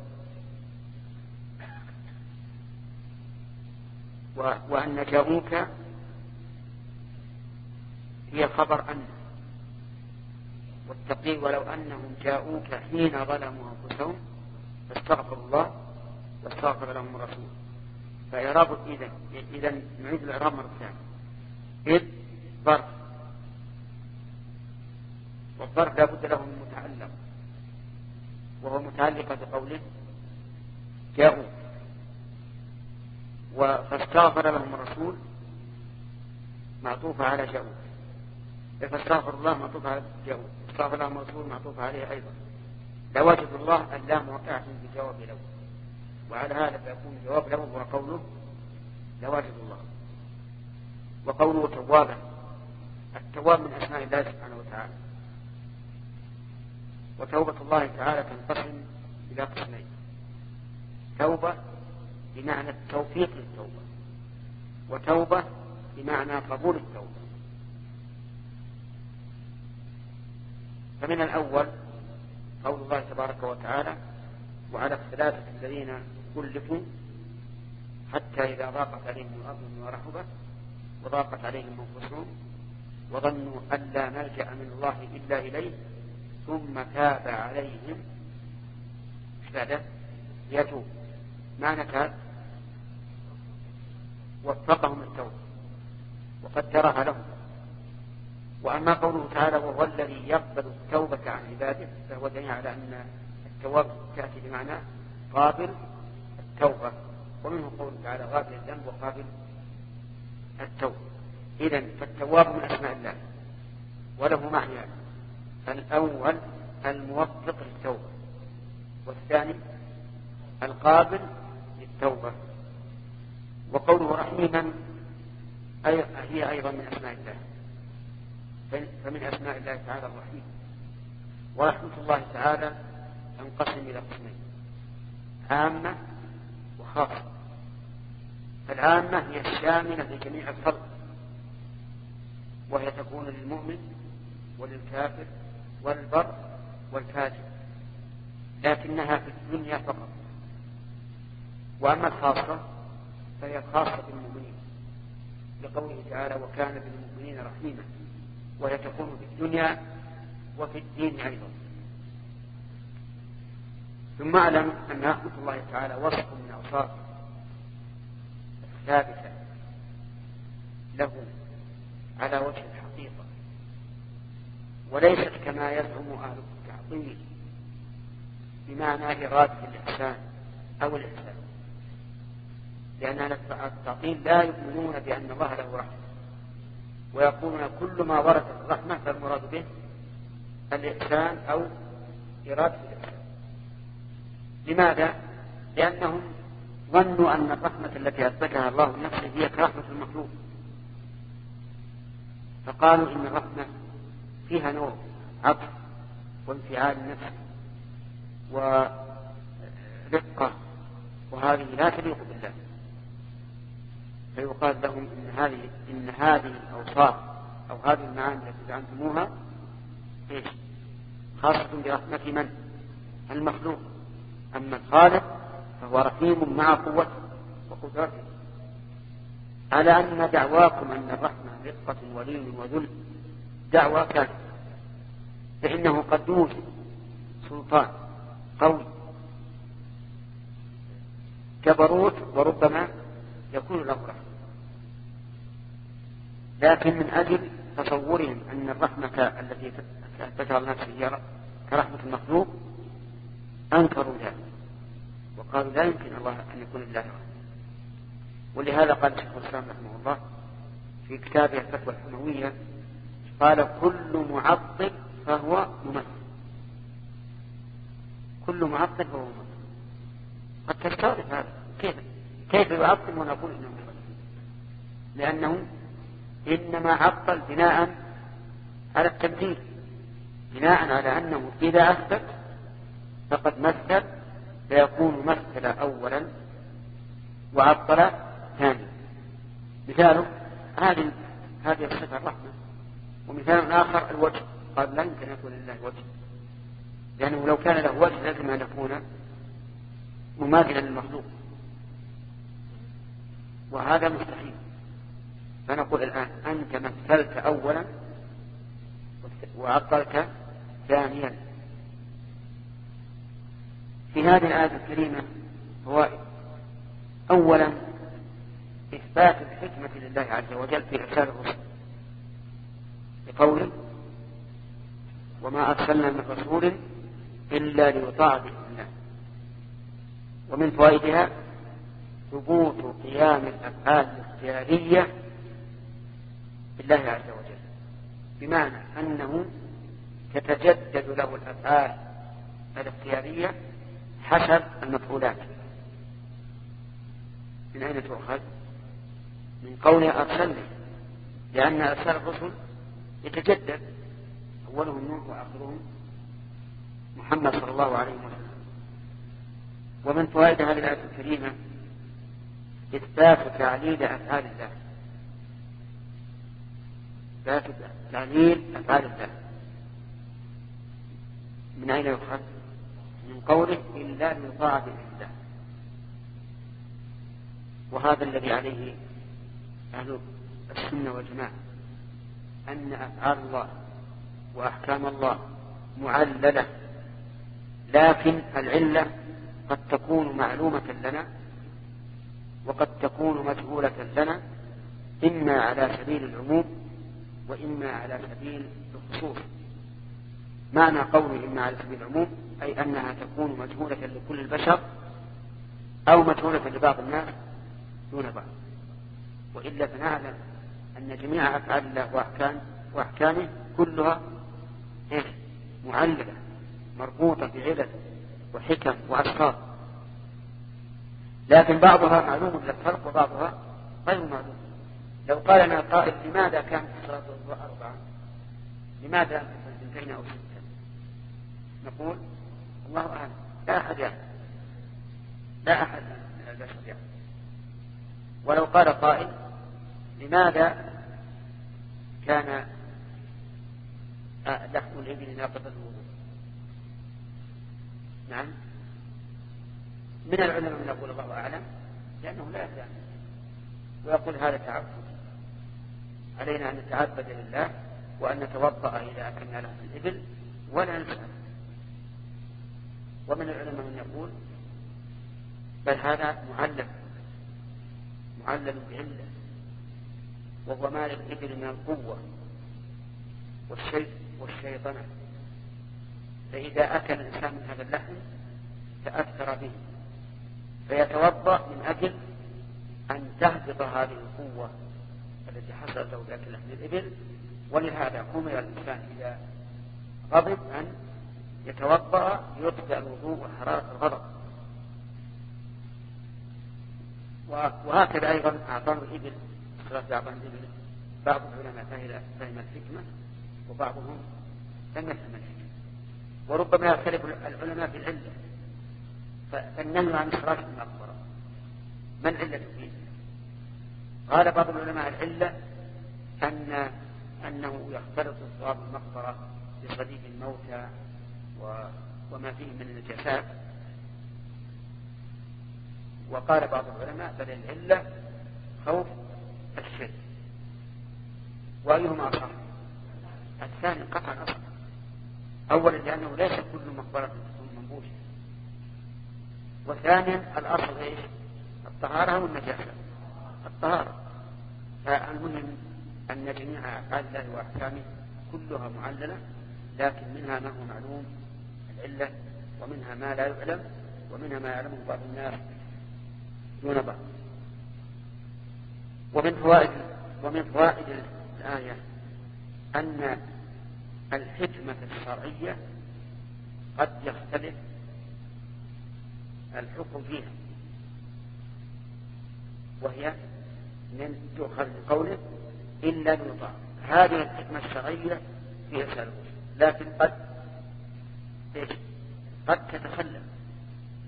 وأن جاءوك هي خبر أن والتقي ولو أنهم جاءوك حين ظلموا أنفسهم فاستغفروا الله واستغفر لهم الرسول. فإعراب إذا إذا نعيد الإعراب مرة ثانية. إذ ظرف. والظرف لا بد له من متعلق. وهو متعلق بقوله جاءوا. فاستغفر لهم الرسول معطوفة على جاءوا فاستغفر الله معطوفة على جاءوا استغفر لهم الرسول معطوفة عليه أيضا. لوجد الله اللام وقعت بجواب لو وعلى هذا فيكون جواب لو هو قوله لوجد الله. وقوله توابا. التواب من أسماء الله سبحانه وتعالى. وتوبة الله تعالى تنقسم إلى قسمين. توبة بمعنى التوفيق للتوبة. وتوبة بمعنى قبول التوبة. فمن الأول قول الله تبارك وتعالى وعلى الثلاثة الذين كلفوا حتى إذا ضاقت عليهم الأرض بما وضاقت عليهم أنفسهم وظنوا أن لا ملجأ من الله إلا إليه ثم تاب عليهم. بعد يتوب. معنى تاب؟ وفقهم التوبة وقدرها لهم. وأما قوله تعالى وهو الذي يقبل التوبة عن عباده فهو دليل على أن التواب تأتي بمعنى قابل التوبة. ومنه قوله تعالى غافل الذنب وقابل التوبة. إذا فالتواب من أسماء الله وله معنى الأول الموفق للتوبة والثاني القابل للتوبة. وقوله رحيما هي أيضا من أسماء الله. فمن أسماء الله تعالى الرحيم. ورحمة الله تعالى تنقسم إلى قسمين. عامة وخاصة. العامة هي الشاملة لجميع الخلق. وهي تكون للمؤمن وللكافر والبر والفاجر. لكنها في الدنيا فقط. وأما الخاصة فهي خاصة بالمؤمنين. لقوله تعالى وكان بالمؤمنين رحيما وهي تكون في الدنيا وفي الدين أيضا ثم أعلم أن رحمة الله تعالى وصف من أوصاف ثابتة له على وجه الحقيقة وليست كما يزعم أهل التعطيل بمعنى إرادة الإحسان أو الإحسان لأن أهل التعطيل لا يؤمنون بأن الله له رحمة. ويقولون كل ما ورد الرحمة فالمراد به الإحسان أو إرادة الإحسان. لماذا؟ لأنهم ظنوا أن الرحمة التي أثبتها الله لنفسه هي كرحمة المخلوق. فقالوا إن الرحمة فيها نوع عطف وانفعال النفس ورقة وهذه لا تليق بالله. فيقال لهم إن هذه إن هذه الأوصاف أو هذه المعاني التي زعمتموها؟ خاصة برحمة من؟ المخلوق. أما الخالق فهو رحيم مع قوته وقدرته. على أن دعواكم أن الرحمة رقة ولين وذل دعوى كاذبة فإنه قد يوجد سلطان قوي. جبروت وربما يكون له رحمة. لكن من أجل تصورهم أن الرحمة التي أثبتها الناس هي كرحمة المخلوق أنكروا ذلك وقالوا لا يمكن الله أن يكون لله رحمة ولهذا قال شيخ الإسلام رحمه الله في كتابه الفتوى الحموية قال كل معطل فهو ممثل. كل معطل فهو ممثل. قد تستغرب هذا. كيف؟ كيف يعطل ونقول إنه ممثل؟ لأنه إنما عطل بناء على التمثيل بناء على أنه إذا اثبت فقد مثل فيكون مثل اولا وعطل ثانيا. مثاله هذه هذه الصفة الرحمة. ومثال آخر الوجه. قال لا يمكن يكون لله وجه. لأنه لو كان له وجه لازم أن يكون مماثلا للمخلوق. وهذا مستحيل. فنقول الآن أنت مثلت أولا وعطلت ثانيا. في هذه الآية الكريمة فوائد أولا إثبات الحكمة لله عز وجل في إرسال الرسل. بقوله وما أرسلنا من رسول إلا ليطاع بإذن الله. ومن فوائدها ثبوت قيام الأفعال الاختيارية بالله عز وجل. بمعنى أنه تتجدد له الأفعال الاختيارية حسب المفعولات. من أين تؤخذ؟ من قول أرسلنا لأن أرسال الرسل يتجدد. أولهم نوح وآخرهم محمد صلى الله عليه وسلم. ومن فوائد هذه الآية الكريمة إثبات تعليل أفعال الله. إثبات تعليل أفعال الله من أين يؤخذ؟ من قوله إلا ليطاع بإذن الله وهذا الذي عليه أهل السنة والجماعة أن أفعال الله وأحكام الله معللة لكن العلة قد تكون معلومة لنا وقد تكون مجهولة لنا إما على سبيل العموم وإما على سبيل الخصوص. معنى قولي إما على سبيل العموم أي أنها تكون مجهولة لكل البشر أو مجهولة لبعض الناس دون بعض. وإلا فنعلم أن جميع أفعال الله وأحكام وأحكامه كلها إيش؟ معللة مربوطة بعلل وحكم وأشخاص لكن بعضها معلوم للخلق وبعضها غير معلوم. لو قال لنا قائل لماذا كانت الصلاة أربعة؟ لماذا اثنتين أو ستة نقول الله أعلم. لا أحد يعلم. لا أحد من البشر يعلم. ولو قال قائل لماذا كان لحم الإبل ناقض الوضوء؟ نعم. من العلماء من يقول الله أعلم؟ لأنه لا يدري ويقول هذا تعبد علينا أن نتعبد لله وأن نتوضأ إذا أكلنا له الإبل ولا نسأل ومن العلماء من يقول بل هذا معلم معلم بعلة وهو مال الإبل من القوة والشيء والشيطنة. فإذا أكل الإنسان من هذا اللحم تأثر به فيتوضأ من أجل أن تهبط هذه القوة. التي حصلت له بأكل لحم الإبل ولهذا أمر الإنسان إذا غضب أن يتوضأ ليطفئ الوضوء وحرارة الغضب. وهكذا أيضا أعطاه الإبل صلاة بعض الإبل. بعض العلماء فهم الحكمة وبعضهم لم يفهم الحكمة. وربما يختلف العلماء في العلة. فالنهي عن الصلاة في المقبرة ما العلة فيه؟ قال بعض العلماء العلة أن أنه يختلط الصواب المقبرة بصديق الموتى. وما فيه من النجاسات وقال بعض العلماء بل العلة خوف الشرك وأيهما أصح؟ الثاني قطعا أصح أولا لأنه ليس كل مقبرة تكون منبوشة وثانيا الأصل إيش؟ الطهارة والنجاسة الطهارة فالمهم أن جميع أفعال الله وأحكامه كلها معللة لكن منها ما هو معلوم العلة ومنها ما لا يعلم ومنها ما يعلمه بعض الناس دون بعض. ومن فوائد ومن فوائد الآية أن الحكمة الشرعية قد يختلف الحكم فيها وهي من تؤخذ من قوله إلا بيطاع هذه الحكمة الشرعية فيها سلوك لكن قد إيش؟ قد تتخلف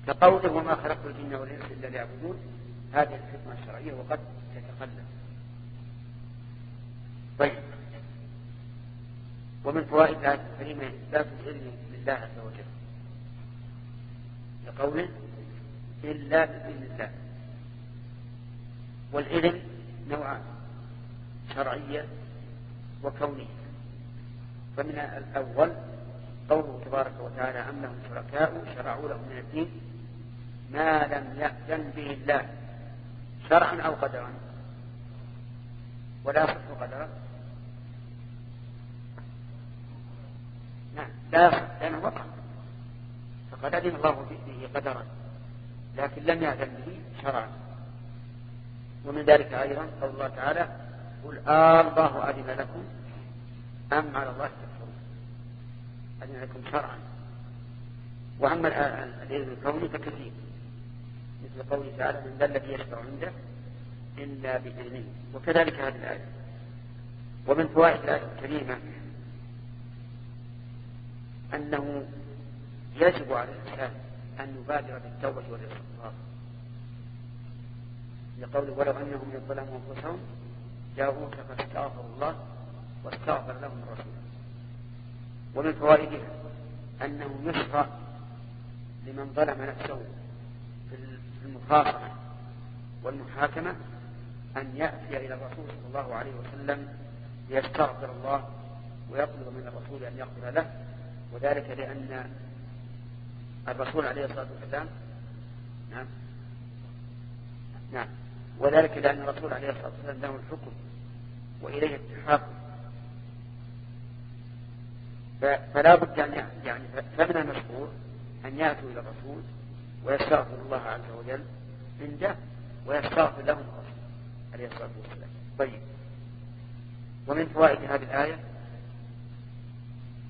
كقوله وما خلقت الجن والإنس إلا ليعبدون هذه الحكمة الشرعية وقد تتخلف طيب. ومن فوائد هذه الكلمة إثبات العلم لله عز وجل. لقوله إلا بإذن الله. والعلم نوعان شرعية وكونية. فمن الأول قوله تبارك وتعالى أم لهم شركاء شرعوا لهم من الدين ما لم يأذن به الله شرعا أو قدرا. ولا يصح قدرا نعم لا يصح لأنه وقع. فقد أذن الله به قدرا لكن لم يأذن به شرعا. ومن ذلك أيضا قول الله تعالى قل آه الله أذن لكم أم على الله تكفرون؟ أذن لكم شرعا. وأما الإذن الكوني فكثير مثل قوله تعالى من ذا الذي يشفع عنده إلا بإذنه. وكذلك هذه الآية. ومن فوائد الآية الكريمة أنه يجب على الإنسان أن يبادر بالتوبة والاستغفار لقوله ولو أنهم يظلموا أنفسهم جاءوك فاستغفروا الله واستغفر لهم الرسول. ومن فوائدها أنه يشرع لمن ظلم نفسه في المخاصمة والمحاكمة أن يأتي إلى الرسول صلى الله عليه وسلم ليستغفر الله ويطلب من الرسول أن يغفر له. وذلك لأن الرسول عليه الصلاة والسلام نعم نعم. وذلك لأن الرسول عليه الصلاة والسلام له الحكم وإليه التحاكم فلا بد أن يعني فمن المشهور أن يأتوا إلى الرسول ويستغفر الله عز وجل عنده ويستغفر لهم الرسول عليه الصلاة والسلام. طيب. ومن فوائد هذه الآية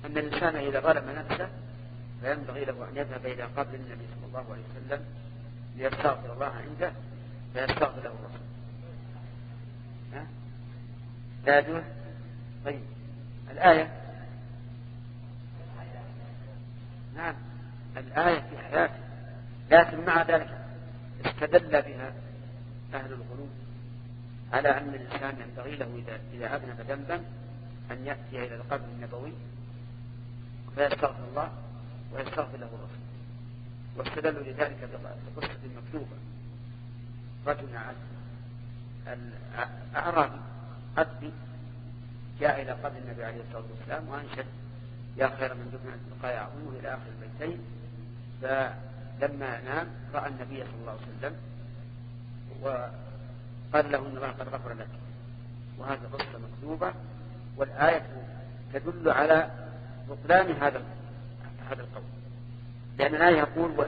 أن الإنسان إذا ظلم نفسه فينبغي له أن يذهب إلى قبر النبي صلى الله عليه وسلم ليستغفر الله عنده فيستغفر له الرسول؟ لا طيب. الآية. نعم. الآية في حياته. لكن مع ذلك استدل بها أهل الغلو على أن الإنسان ينبغي له إذا إذا أذنب ذنبا أن يأتي إلى القبر النبوي فيستغفر الله ويستغفر له الرسول. واستدلوا لذلك بقصة مكتوبة. رجل الأعرابي قد جاء إلى قبر النبي عليه الصلاة والسلام وأنشد يا خير من دفن البقاء يعظمه إلى آخر البيتين. فلما نام رأى النبي صلى الله عليه وسلم وقال له إن الله قد غفر لك وهذه قصة مكذوبة والآية تدل على بطلان هذا هذا القول. لأن الآية يقول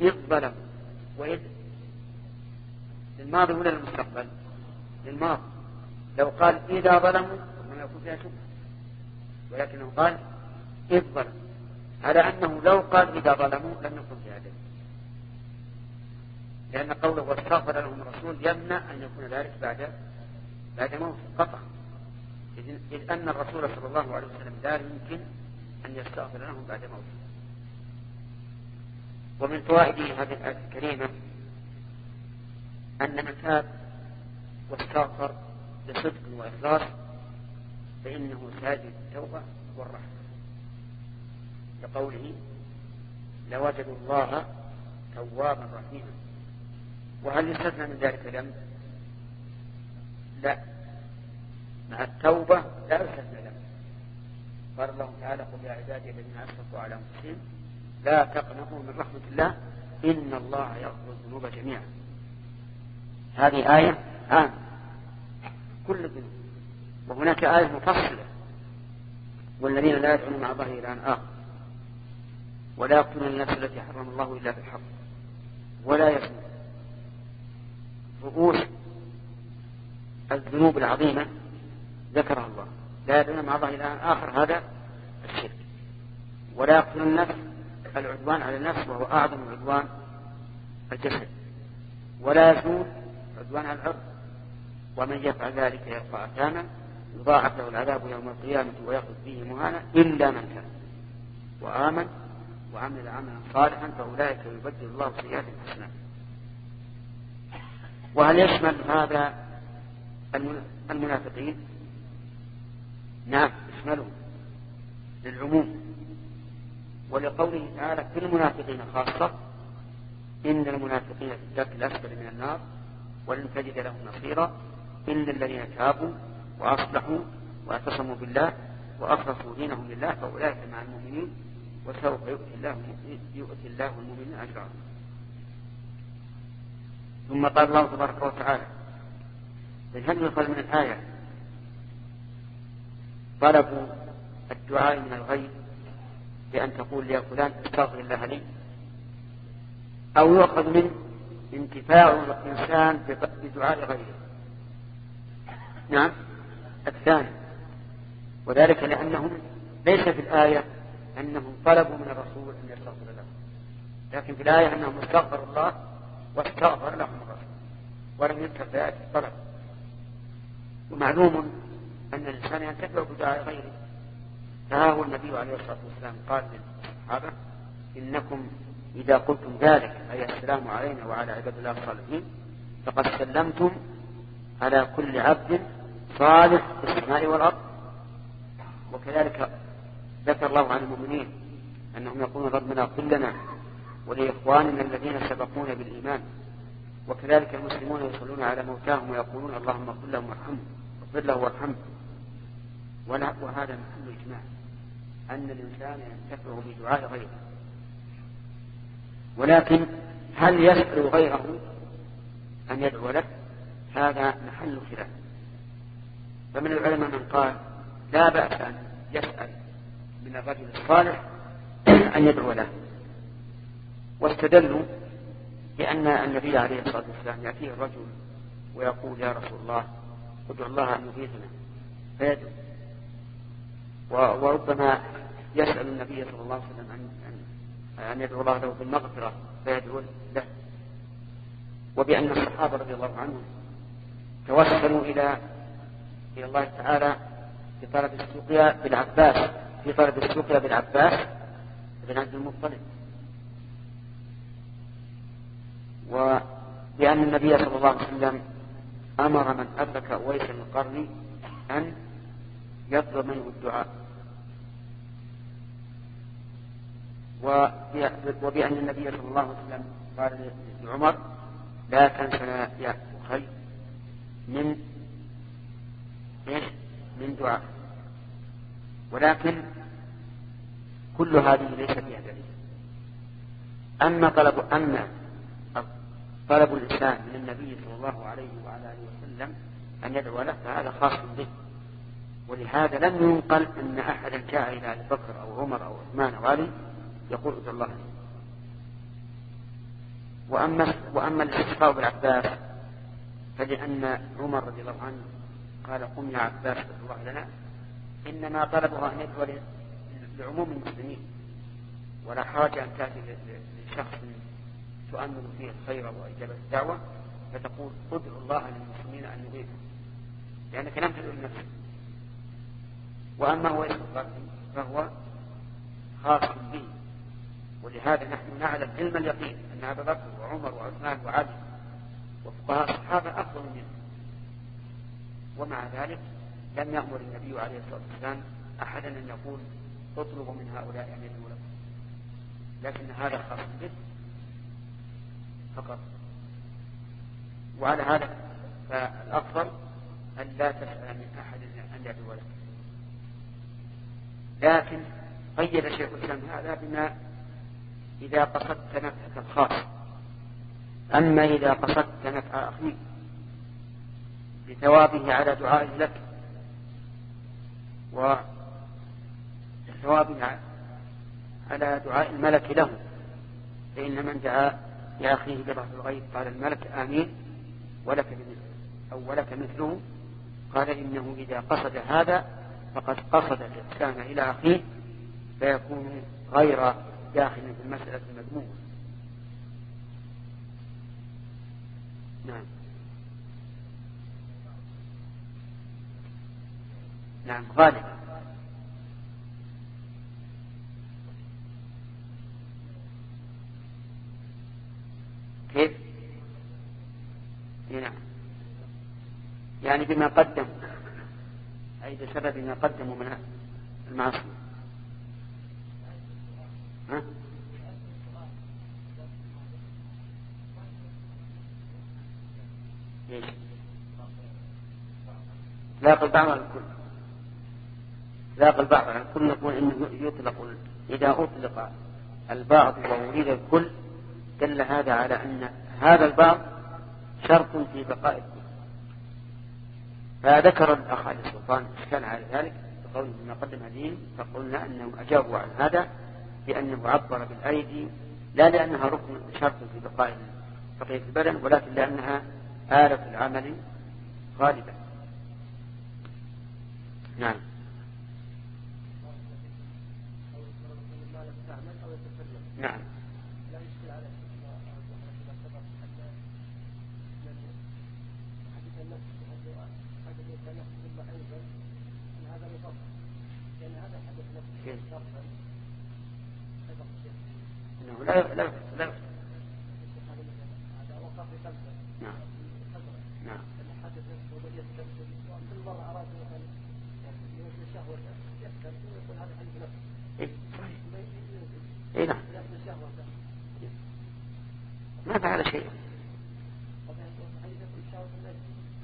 إذ ظلموا وإذ للماضي ولا للمستقبل؟ للماضي. لو قال إذا ظلموا ما يكون فيها شبهة ولكنه قال إذ ظلموا. على أنه لو قال إذا ظلموا لم يكن فيها دليل لأن قوله واستغفر لهم الرسول يمنع أن يكون ذلك بعد بعد موته قطعا إذ أن الرسول صلى الله عليه وسلم لا يمكن أن يستغفر لهم بعد موته. ومن فوائد هذه الآية الكريمة أن من تاب واستغفر بصدق وإخلاص فإنه ساجد التوبة والرحمة. لقوله لوجدوا الله توابا رحيما. وهل يستثنى من ذلك ذنب؟ لا. مع التوبة لا يستثنى ذنب قال الله تعالى قل يا عبادي الذين أسرفوا على أنفسهم لا تقنطوا من رحمة الله إن الله يغفر الذنوب جميعا. هذه آية عامة كل الذنوب وهناك آية مفصلة. والذين لا يدعون مع الله إلى آخر. ولا يقتلون النفس التي حرم الله إلا بالحق. ولا يزنون. رؤوس الذنوب العظيمة ذكرها الله. لا يدعون مع الله إلى آخر. هذا الشرك. ولا يقتلون النفس العدوان على النفس وهو أعظم عدوان الجسد. ولا يزنون. عدوان على العرض ومن يفعل ذلك يلقى أثاما يضاعف له العذاب يوم القيامة ويخلد فيه مهانا إلا من تاب وآمن وعمل عملا صالحا فأولئك يبدل الله سيئات الحسنات. وهل يشمل هذا المنافقين؟ نعم يشملهم للعموم. ولقوله تعالى في المنافقين خاصة إن المنافقين في الدرك الأسفل من النار ولن تجد لهم نصيرا إلا الذين تابوا وأصلحوا وأعتصموا بالله وأخلصوا دينهم لله فأولئك مع المؤمنين وسوف يؤتي الله يؤتي الله المؤمنين أجرا ثم قال الله تبارك وتعالى هل يقال من الآية طلب الدعاء من الغيب بأن تقول يا فلان استغفر الله لي أو يؤخذ من انتفاع الإنسان بدعاء غيره. نعم الثاني. وذلك لأنهم ليس في الآية أنهم طلبوا من الرسول أن يستغفر لكن في الآية أنهم استغفروا الله واستغفر لهم الرسول. ولم يذكر في الطلب. ومعلوم أن الإنسان ينتفع بدعاء غيره. فها هو النبي عليه الصلاة والسلام قال للصحابة إنكم إذا قلتم ذلك أي السلام علينا وعلى عباد الله الصالحين فقد سلمتم على كل عبد صالح في السماء والأرض. وكذلك ذكر الله عن المؤمنين أنهم يقولون ربنا اغفر لنا ولإخواننا الذين سبقونا بالإيمان. وكذلك المسلمون يصلون على موتاهم ويقولون اللهم اغفر لهم وارحمهم اغفر له وارحمه وهذا محل إجماع أن الإنسان ينتفع بدعاء غيره. ولكن هل يسأل غيره أن يدعو له؟ هذا محل خلاف. فمن العلماء من قال لا بأس أن يسأل من الرجل الصالح أن يدعو له. واستدلوا بأن النبي عليه الصلاة والسلام يأتيه الرجل ويقول يا رسول الله ادعو الله أن يغيثنا. فيدعو. وربما يسأل النبي صلى الله عليه وسلم أن يدعو الله له بالمغفرة فيدعو له. وبأن الصحابة رضي الله عنهم توسلوا إلى إلى الله تعالى في طلب السقيا بالعباس في طلب السقيا بالعباس بن عبد المطلب. وبأن النبي صلى الله عليه وسلم أمر من أدرك أويس القرن أن يطلب منه الدعاء. وبأن النبي صلى الله عليه وسلم قال لعمر لا تنسنا يا أخي من إيش؟ من دعاء. ولكن كل هذه ليس فيها دليل. أما طلب أما طلب الإنسان من النبي صلى الله عليه وعلى آله وسلم أن يدعو له فهذا خاص به. ولهذا لم ينقل أن أحدا جاء إلى أبي بكر أو عمر أو عثمان أو علي يقول ادعو الله. وأما وأما الاستسقاء بالعباس فلأن عمر رضي الله عنه قال قم يا عباس ادعو الله لنا. إنما طلبها أن يدعو لعموم المسلمين. ولا حرج أن تأتي لشخص تؤمن فيه الخير وإجابة الدعوة فتقول ادعو الله للمسلمين أن يغيثهم لأنك لم تدعو لنفسك وأما هو فهو خاص به. ولهذا نحن نعلم علم اليقين أن أبا بكر وعمر وعثمان وعلي وفقهاء الصحابة أفضل منه. ومع ذلك لم يأمر النبي عليه الصلاة والسلام أحدا أن يقول اطلبوا من هؤلاء أن يدعوا لكم. لكن هذا خاص به فقط. وعلى هذا فالأفضل أن لا تسأل من أحد أن يدعو لك لكن قيد شيخ الإسلام هذا بما إذا قصدت نفعك الخاص. أما إذا قصدت نفع أخيك بثوابه على دعائه لك وثوابه على دعاء الملك له فإن من دعا لأخيه بظهر الغيب قال الملك آمين ولك أو ولك مثله قال إنه إذا قصد هذا فقد قصد الإحسان إلى أخيه فيكون غير داخل في المسألة المذمومة. نعم. نعم غالبا كيف؟ نعم. يعني بما قدم أي بسبب ما قدموا من المعصية ها؟ لا البعض على الكل لا البعض على الكل نقول إنه يطلق إذا أطلق البعض واريد الكل دل هذا على أن هذا البعض شرط في بقاء الكل فذكر الأخ علي السلطان كان على ذلك بقوله ما قدم هذه فقلنا انهم أجابوا عن هذا لأنه عبر بالأيدي لا لأنها ركن شرط في بقاء بقية البدن ولكن لأنها آلة العمل غالبا. نعم. نعم. لا لا لا نعم نعم كل مرة أراد اي نعم ما فعل شيء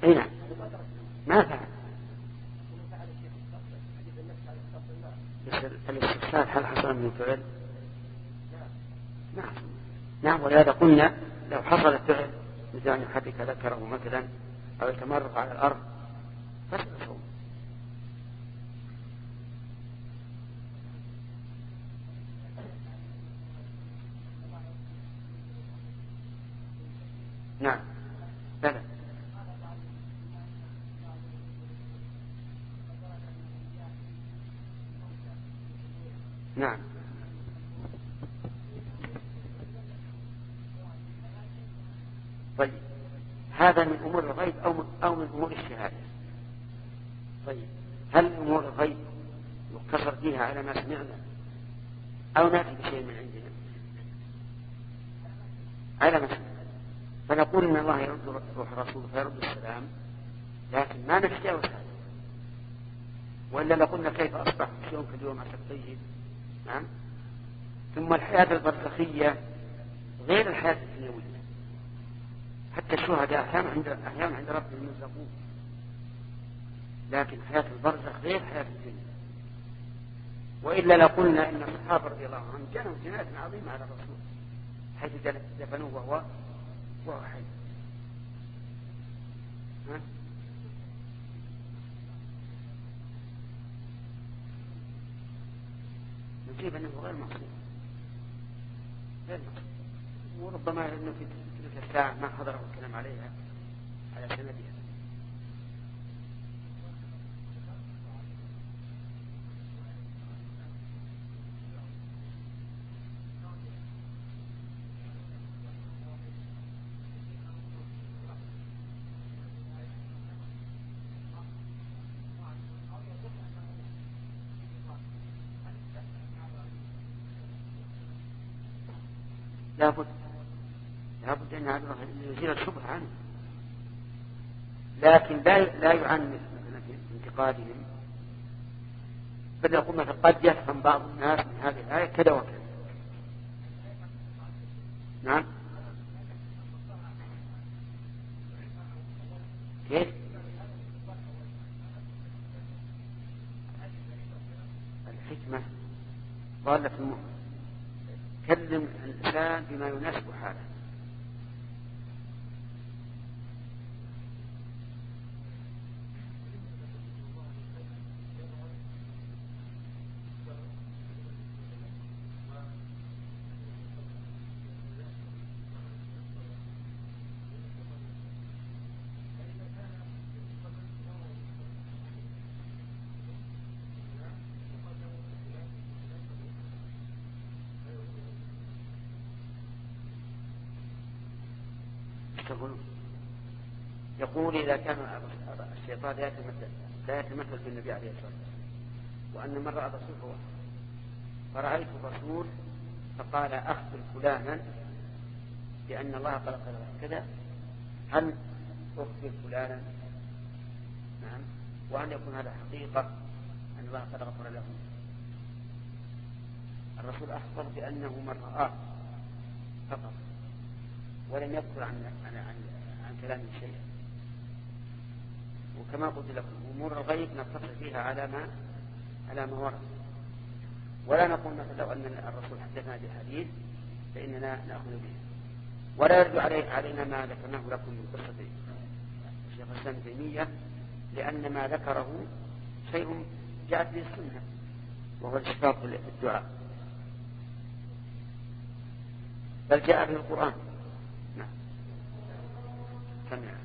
اي نعم ما فعل الاستفسار هل حصل من فعل نعم نعم ولهذا قلنا لو حصل الفعل مثل أن يحرك ذكره مثلا أو يتمرق على الأرض صوم نعم. بلى. نعم. طيب. هذا من أمور الغيب أو من, أو من أمور الشهادة. طيب. هل أمور الغيب يقتصر فيها على ما سمعنا؟ أو نأتي بشيء من عندنا؟ على ما سمعنا. فنقول إن الله يرد روح الرسول فيرد السلام لكن ما نتجاوز هذا وإلا لقلنا كيف أصبح يوم في اليوم عسى طيب نعم. ثم الحياة البرزخية غير الحياة الدنيوية. حتى الشهداء أحيانا عند أحيانا عند ربهم يرزقون. لكن حياة البرزخ غير حياة الدنيا. وإلا لقلنا إن الصحابة رضي الله عنهم كانوا جناية عظيمة على الرسول حيث دفنوه وهو وهو حي. ها؟ نجيب أنه غير مقصود. غير مقصود. وربما أنه في الساعة ما حضره الكلام عليها على سندها لابد لابد أن هذا يزيل الشبهة عنه. لكن لا لا يعنف مثلا في انتقادهم. بل يقول مثلا قد يفهم بعض الناس من هذه الآية كذا وكذا. نعم. كيف؟ الحكمة ضالة المؤمن كلم الإنسان بما يناسب حاله يقول إذا كان الشيطان لا يتمثل لا يتمثل في النبي عليه الصلاة والسلام. وأن من رأى الرسول هو. فرأيت الرسول فقال أخبر فلانا بأن الله قال كذا. هل أخبر فلانا؟ نعم. وأن يكون هذا حقيقة أن الله قد غفر له. الرسول أخبر بأنه من رآه فقط ولم يذكر عن عن عن, عن كلامه شيئا. وكما قلت لكم أمور الغيب نقتصر فيها على ما على ما ورد. ولا نقول مثلا لو أن الرسول حدثنا بحديث فإننا نأخذ به. ولا يرد علي علينا ما ذكرناه لكم من قصة الشيخ الإسلام تيمية لأن ما ذكره شيء جاءت به السنة وهو الإشفاق في الدعاء بل جاء به القرآن. نعم. سمع.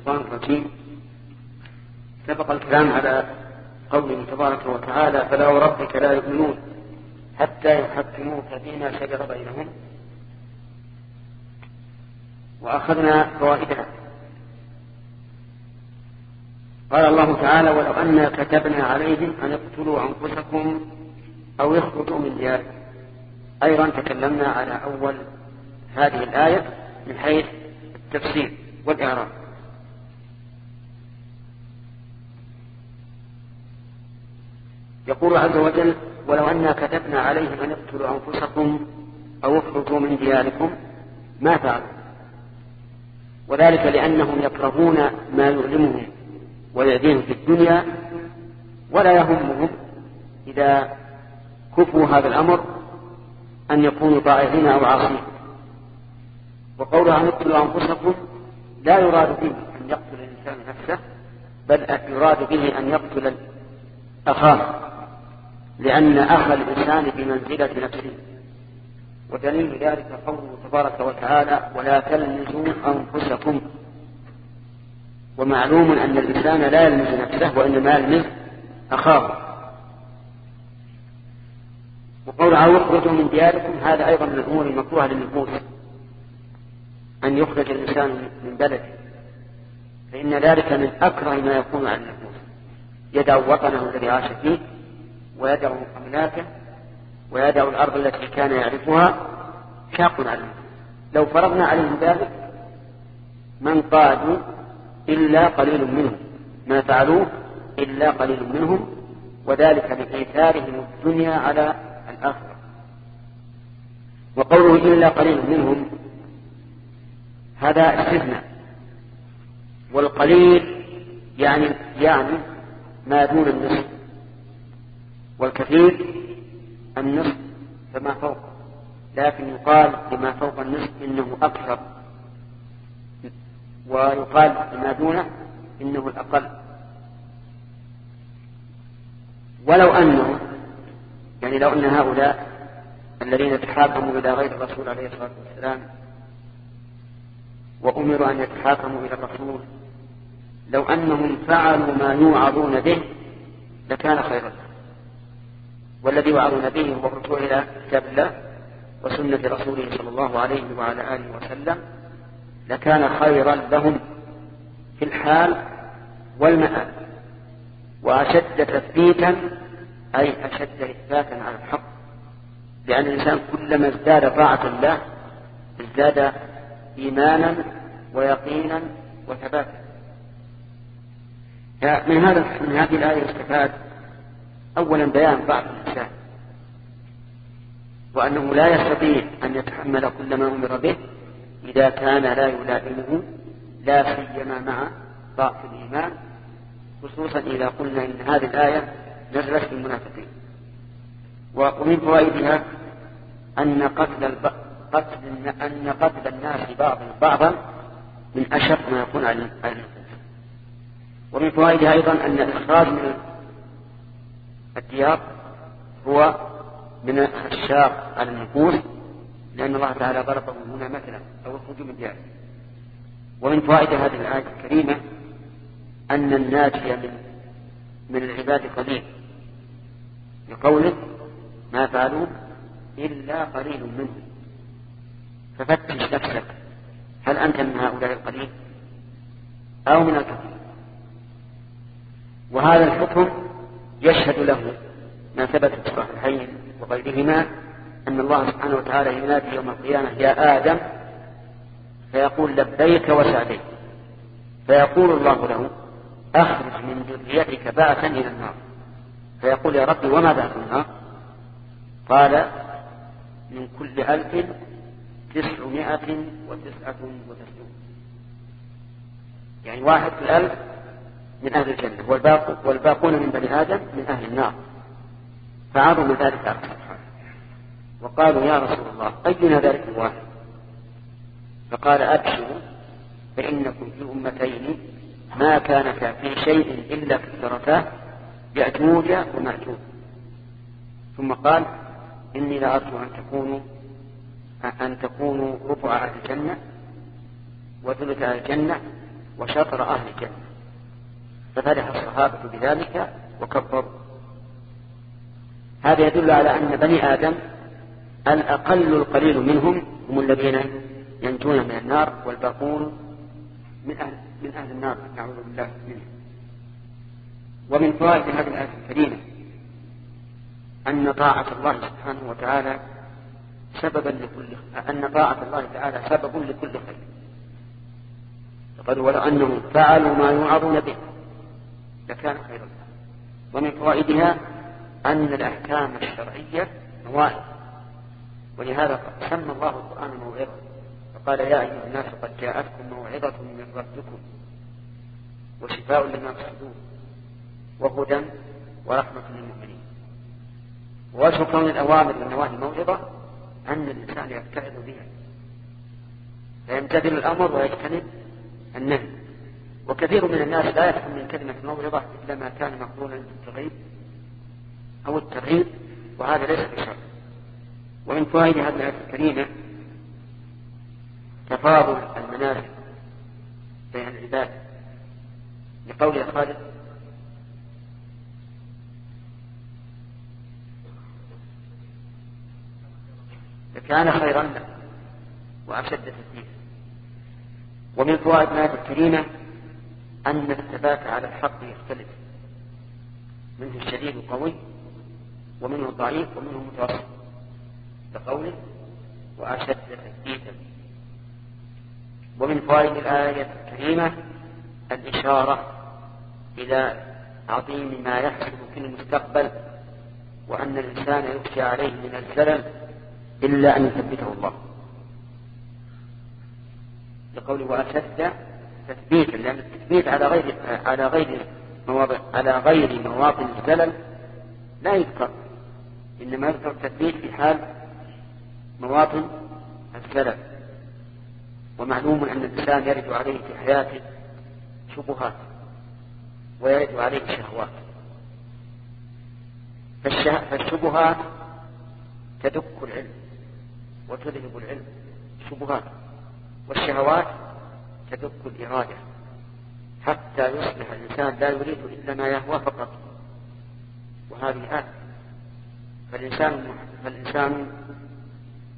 الشيطان الرجيم. سبق الكلام على قوله تبارك وتعالى فلا وربك لا يؤمنون حتى يحكموك فيما شجر بينهم وأخذنا فوائدها. قال الله تعالى ولو أنا كتبنا عليهم أن اقتلوا أنفسكم أو يخرجوا من دياركم. أيضا تكلمنا على أول هذه الآية من حيث التفسير والإعراب. يقول عز وجل ولو أنا كتبنا عليهم أن اقتلوا أنفسكم أو اخرجوا من دياركم ما فعلوا. وذلك لأنهم يكرهون ما يؤلمهم ويعديهم في الدنيا ولا يهمهم إذا كفوا هذا الأمر أن يكونوا طائعين أو عاصين. وقولها أن اقتلوا أنفسكم لا يراد به أن يقتل الإنسان نفسه بل يراد به أن يقتل أخاه لأن أخ الإنسان بمنزلة نفسه. ودليل ذلك قوله تبارك وتعالى ولا تلمزوا أنفسكم. ومعلوم أن الإنسان لا يلمز نفسه وإنما يلمز أخاه. وقول اخرجوا من دياركم هذا أيضا من الأمور المكروهة للنفوس. أن يخرج الإنسان من بلده فإن ذلك من أكره ما يكون على النفوس. يدع وطنه الذي عاش فيه ويدع أملاكه ويدع الأرض التي كان يعرفها شاق عليه. لو فرضنا عليهم ذلك من قادوا إلا قليل منهم. ما فعلوه إلا قليل منهم وذلك بإيثارهم الدنيا على الآخرة. وقوله إلا قليل منهم هذا استثناء والقليل يعني يعني ما دون النصف. والكثير النصف فما فوق لكن يقال لما فوق النصف إنه أكثر ويقال لما دونه إنه الأقل. ولو أنه يعني لو أن هؤلاء الذين تحاكموا إلى غير الرسول عليه الصلاة والسلام وأمروا أن يتحاكموا إلى الرسول لو أنهم فعلوا ما يوعظون به لكان خيرا. لهم والذي يوعظون به هو الرجوع إلى كتاب الله وسنة رسوله صلى الله عليه وعلى آله وسلم لكان خيرا لهم في الحال والمآل وأشد تثبيتا أي أشد إثباتا على الحق لأن الإنسان كلما ازداد طاعة الله ازداد إيمانا ويقينا وثباتا. من هذا من هذه الآية استفاد أولا بيان ضعف الإنسان وأنه لا يستطيع أن يتحمل كل ما أمر به إذا كان لا يلائمه لا سيما مع ضعف الإيمان خصوصا إذا قلنا إن هذه الآية نزلت في المنافقين. ومن فوائدها أن قتل الب... قتل أن قتل الناس بعضا بعضا من أشق ما يكون على النفوس ومن فوائدها أيضا أن الإخراج من الديار هو من الشاق على النفوس لأن الله تعالى ضربه هنا مثلا أو الخروج من دياره ومن فوائد هذه الآية الكريمة أن الناجي من من العباد قليل. لقوله ما فعلوا إلا قليل منهم. ففتش نفسك هل أنت من هؤلاء القليل؟ أو من الكثير. وهذا الحكم يشهد له ما ثبت في الصحيحين وغيرهما أن الله سبحانه وتعالى ينادي يوم القيامة يا آدم. فيقول لبيك وسعديك. فيقول الله له أخرج من ذريتك بعثا إلى النار. فيقول يا ربي وما بعث النار قال من كل ألف تسعمائة وتسعة وتسعون. يعني واحد في الألف من أهل الجنة والباقون من بني آدم من أهل النار. فعظم ذلك. أكثر وقالوا يا رسول الله أينا ذلك الواحد؟ فقال أبشروا فإنكم في أمتين ما كانتا في شيء إلا كثرتاه يأجوج ومأجوج. ثم قال إني لأرجو أن تكونوا أن تكونوا رفع أهل الجنة وثلث أهل الجنة وشطر أهل الجنة. ففرح الصحابة بذلك وكبروا هذا يدل على أن بني آدم الأقل القليل منهم هم الذين ينجون من النار والباقون من أهل, من أهل النار نعوذ بالله منه. ومن فوائد هذه الآية الكريمة أن طاعة الله سبحانه وتعالى سببا لكل أن طاعة الله تعالى سبب لكل خير. فقد ولو أنهم فعلوا ما يوعظون به. لكان خيرا ومن فوائدها أن الأحكام الشرعية موائد ولهذا سمى الله القرآن موعظة. فقال يا أيها الناس قد جاءتكم موعظة من ربكم. وشفاء لما في الصدور وهدى ورحمة للمؤمنين. ووجه كون الأوامر والنواهي موعظة أن الإنسان يتعظ بها. فيمتثل الأمر ويجتنب النهي. وكثير من الناس لا يفهم من كلمة موعظة إلا ما كان مقرونا بالترغيب أو الترغيب وهذا ليس بشرط. ومن فوائد هذه الآية الكريمة تفاضل المنافع بين العباد. لقول خالد لكان خيرا له وأشد تثبيتا. ومن فوائد الآية الكريمة أن الثبات على الحق يختلف. منه الشديد القوي ومنه الضعيف ومنه المتوسط كقوله وأشد تثبيتا. ومن فوائد الآية الكريمة الإشارة إلى عظيم ما يحصل في المستقبل وأن الإنسان يخشى عليه من الزلل إلا أن يثبته الله. لقوله وأشد تثبيتا لأن التثبيت على غير على غير مواضع على غير مواطن الزلل لا يذكر إنما يذكر التثبيت في حال مواطن الزلل ومعلوم أن الإنسان يرد عليه في حياته شبهات ويرد عليه شهوات. فالشبهات تدك العلم وتذهب العلم شبهات. والشهوات تدك الإرادة. حتى يصبح الإنسان لا يريد إلا ما يهوى فقط. وهذه آية. فالإنسان فالإنسان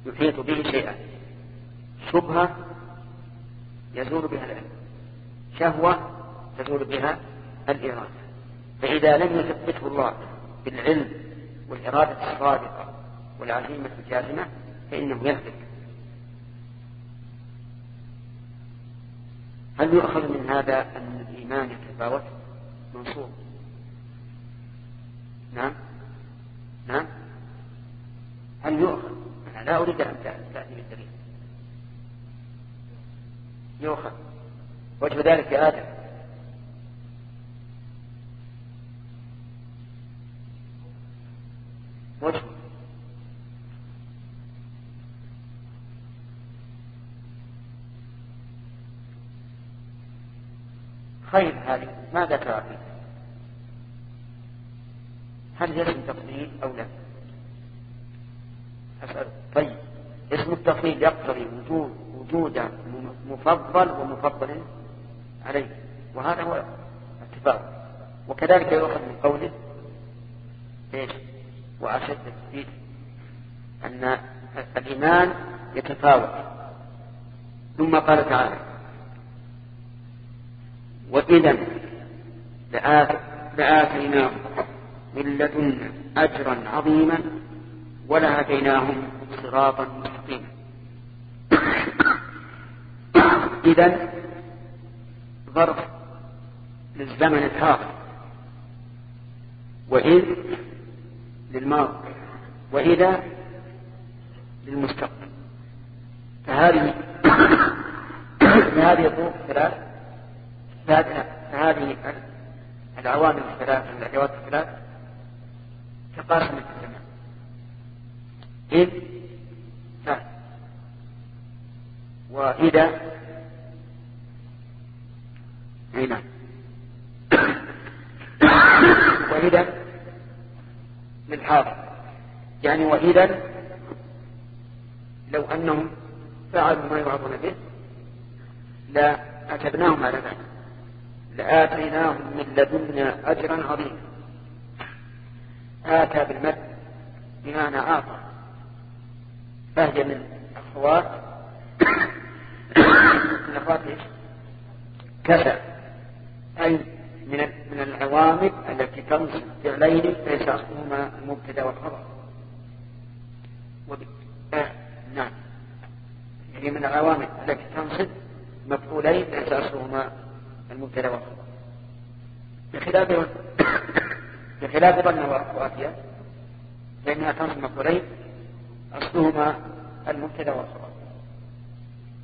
يحيط به شيئا. شبهة يزول بها العلم. شهوة تزول بها الإرادة. فإذا لم يثبته الله بالعلم والإرادة الصادقة والعزيمة الجازمة فإنه يهلك. هل يؤخذ من هذا أن الإيمان يتفاوت منصوب. نعم. نعم. هل يؤخذ؟ أنا لا أريد أن تأتي بالدليل يؤخذ. وجه ذلك يا آدم. وجه خير هذه. ماذا ترى فيه. هل اسم تفضيل أو لا؟ أسأل. طيب. اسم التفضيل يقتضي وجود وجود مفضل ومفضل عليه. وهذا هو اتفاق وكذلك يؤخذ من قوله إيش؟ وأشد التثبيت أن الإيمان يتفاوت. ثم قال تعالى وإذا لآتيناهم من لدنا اجرا عظيما ولهديناهم صراطا مستقيما. إذا ظرف للزمن الحاضر. وإذ للماضي. وإذا للمستقبل. فهذه فهذه الظروف الثلاث فهذه العوامل الثلاث الأدوات الثلاث تقاسمت الزمان. إذ لا وإذا أي نعم. وإذا للحاضر يعني وإذا لو أنهم فعلوا ما يوعظون به لا أتبناهم على ذلك. لآتيناهم من لدنا أجرا عظيما. آتى بالمد بمعنى أعطى فهي من أخوات من أخوات كسى أي من من العوامل التي تنصب فعلين ليس أصلهما المبتدأ والخبر. آه نعم. يعني من العوامل التي تنصب مفعولين ليس أصلهما المبتدأ والخبر بخلاف بخلاف ظن وأخواتها فإنها تنصب مفعولين أصلهما المبتدأ والخبر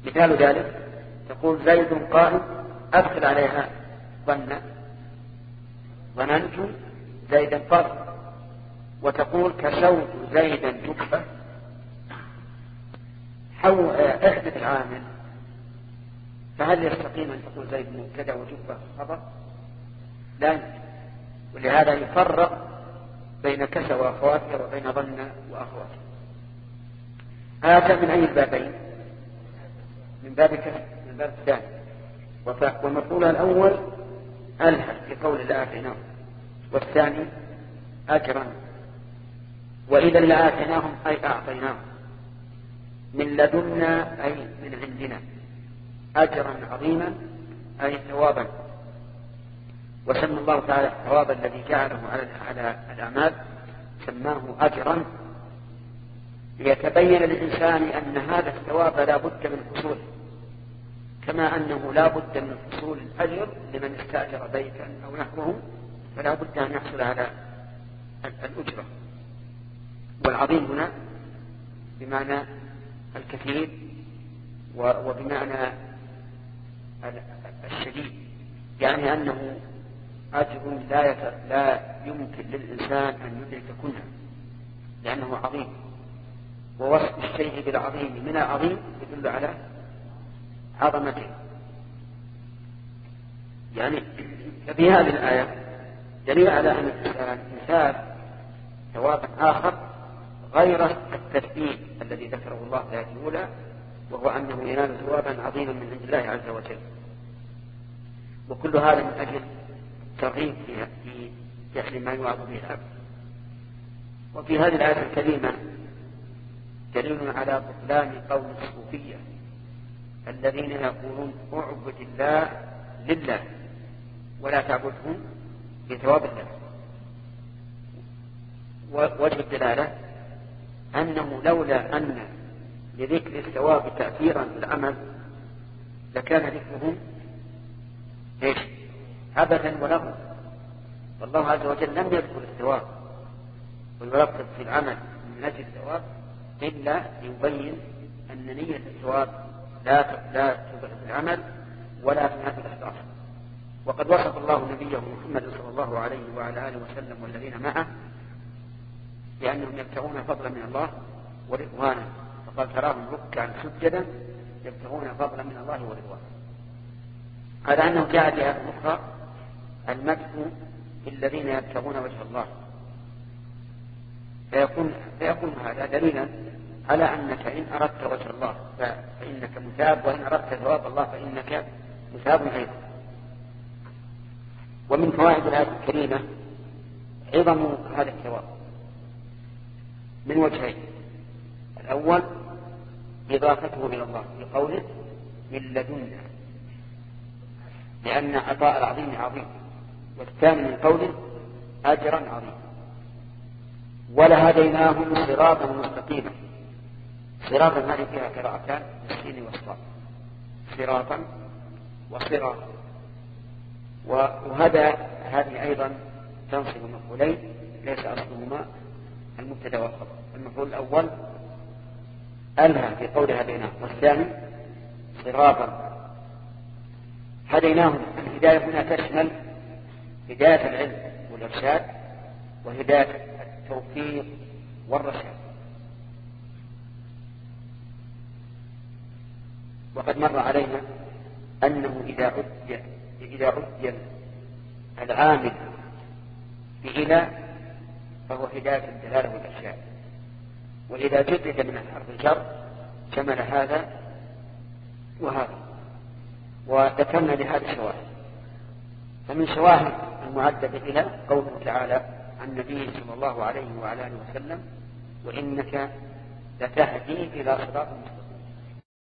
مثال ذلك تقول زيد قائم أدخل عليها ظن. ظننت زيدا فرض وتقول كسوت زيدا جبة حو احدث العامل فهل يستقيم أن تقول زيد مبتدا وجبة خبر؟ لا. يمكن ولهذا يفرق بين كسى واخواتها وبين ظن واخواتها آتى من أي البابين؟ من باب كسى من باب الثاني ومفعولها الأول ألهى في قول الله آتيناهم والثاني أجرا وإذا لآتيناهم أي أعطيناهم من لدنا أي من عندنا. أجرا عظيما أي ثوابا. وسمى الله تعالى الثواب الذي جعله على على الأعمال سماه أجرا. ليتبين للإنسان أن هذا الثواب لا بد من حصوله كما أنه لا بد من حصول الأجر لمن استأجر بيتا أو نحوه فلا بد أن يحصل على الأجرة. والعظيم هنا بمعنى الكثير وبمعنى الشديد يعني أنه أجر لا لا يمكن للإنسان أن يدرك كله لأنه عظيم. ووصف الشيء بالعظيم من العظيم يدل على عظمته. يعني ففي هذه الآية دليل على أن الإنسان مثال ثوابا آخر غير التثبيت الذي ذكره الله في الآية الأولى وهو أنه ينال ثوابا عظيما من عند الله عز وجل. وكل هذا من أجل ترغيب في فعل ما يوعظ به العبد. وفي هذه الآية الكريمة دليل على بطلان قول الصوفية الذين يقولون اعبد الله لله ولا تعبده بثواب الله. وجه الدلالة أنه لولا أن لذكر الثواب تأثيرا في العمل لكان ذكره إيش؟ عبثا ولغوا والله عز وجل لم يذكر الثواب. ويرتب في العمل من أجل الثواب إلا ليبين أن نية الثواب لا لا تبعث العمل ولا تنافي الإخلاص وقد وصف الله نبيه محمد صلى الله عليه وعلى آله وسلم والذين معه بأنهم يبتغون فضلا من الله ورضوانا فقال تراهم ركعا سجدا يبتغون فضلا من الله ورضوانا على أنه جاء في آية أخرى المدح في الذين يبتغون وجه الله. فيكون فيكون هذا دليلا على أنك إن أردت وجه الله فإنك مثاب وإن أردت ثواب الله فإنك مثاب أيضا. ومن فوائد الآية الكريمة عظم هذا الثواب من وجهين. الأول إضافته إلى الله بقوله من لدنا لأن عطاء العظيم عظيم والثاني من قوله أجرا عظيما ولهديناهم صراطا مستقيما. صراطا هذه فيها قراءتان بالسين والصاد صراطا وصراطا. وهذا هذه أيضا تنصب مفعولين ليس أصلهما المبتدا والخبر. المفعول الأول ألها في قول هديناه والثاني صراطا. هديناهم الهداية هنا تشمل هداية العلم والإرشاد وهداية التوفيق والرشاد. وقد مر علينا أنه إذا عد إذا عد العامل بإلى فهو هداية الدلالة والإرشاد. وإذا جدد من حرف الجر شمل هذا وهذا. وذكرنا لهذا شواهد. فمن شواهد المعدة إلى قوله تعالى عن النبي صلى الله عليه وعلى آله وسلم وإنك لتهدي إلى صراط مستقيم.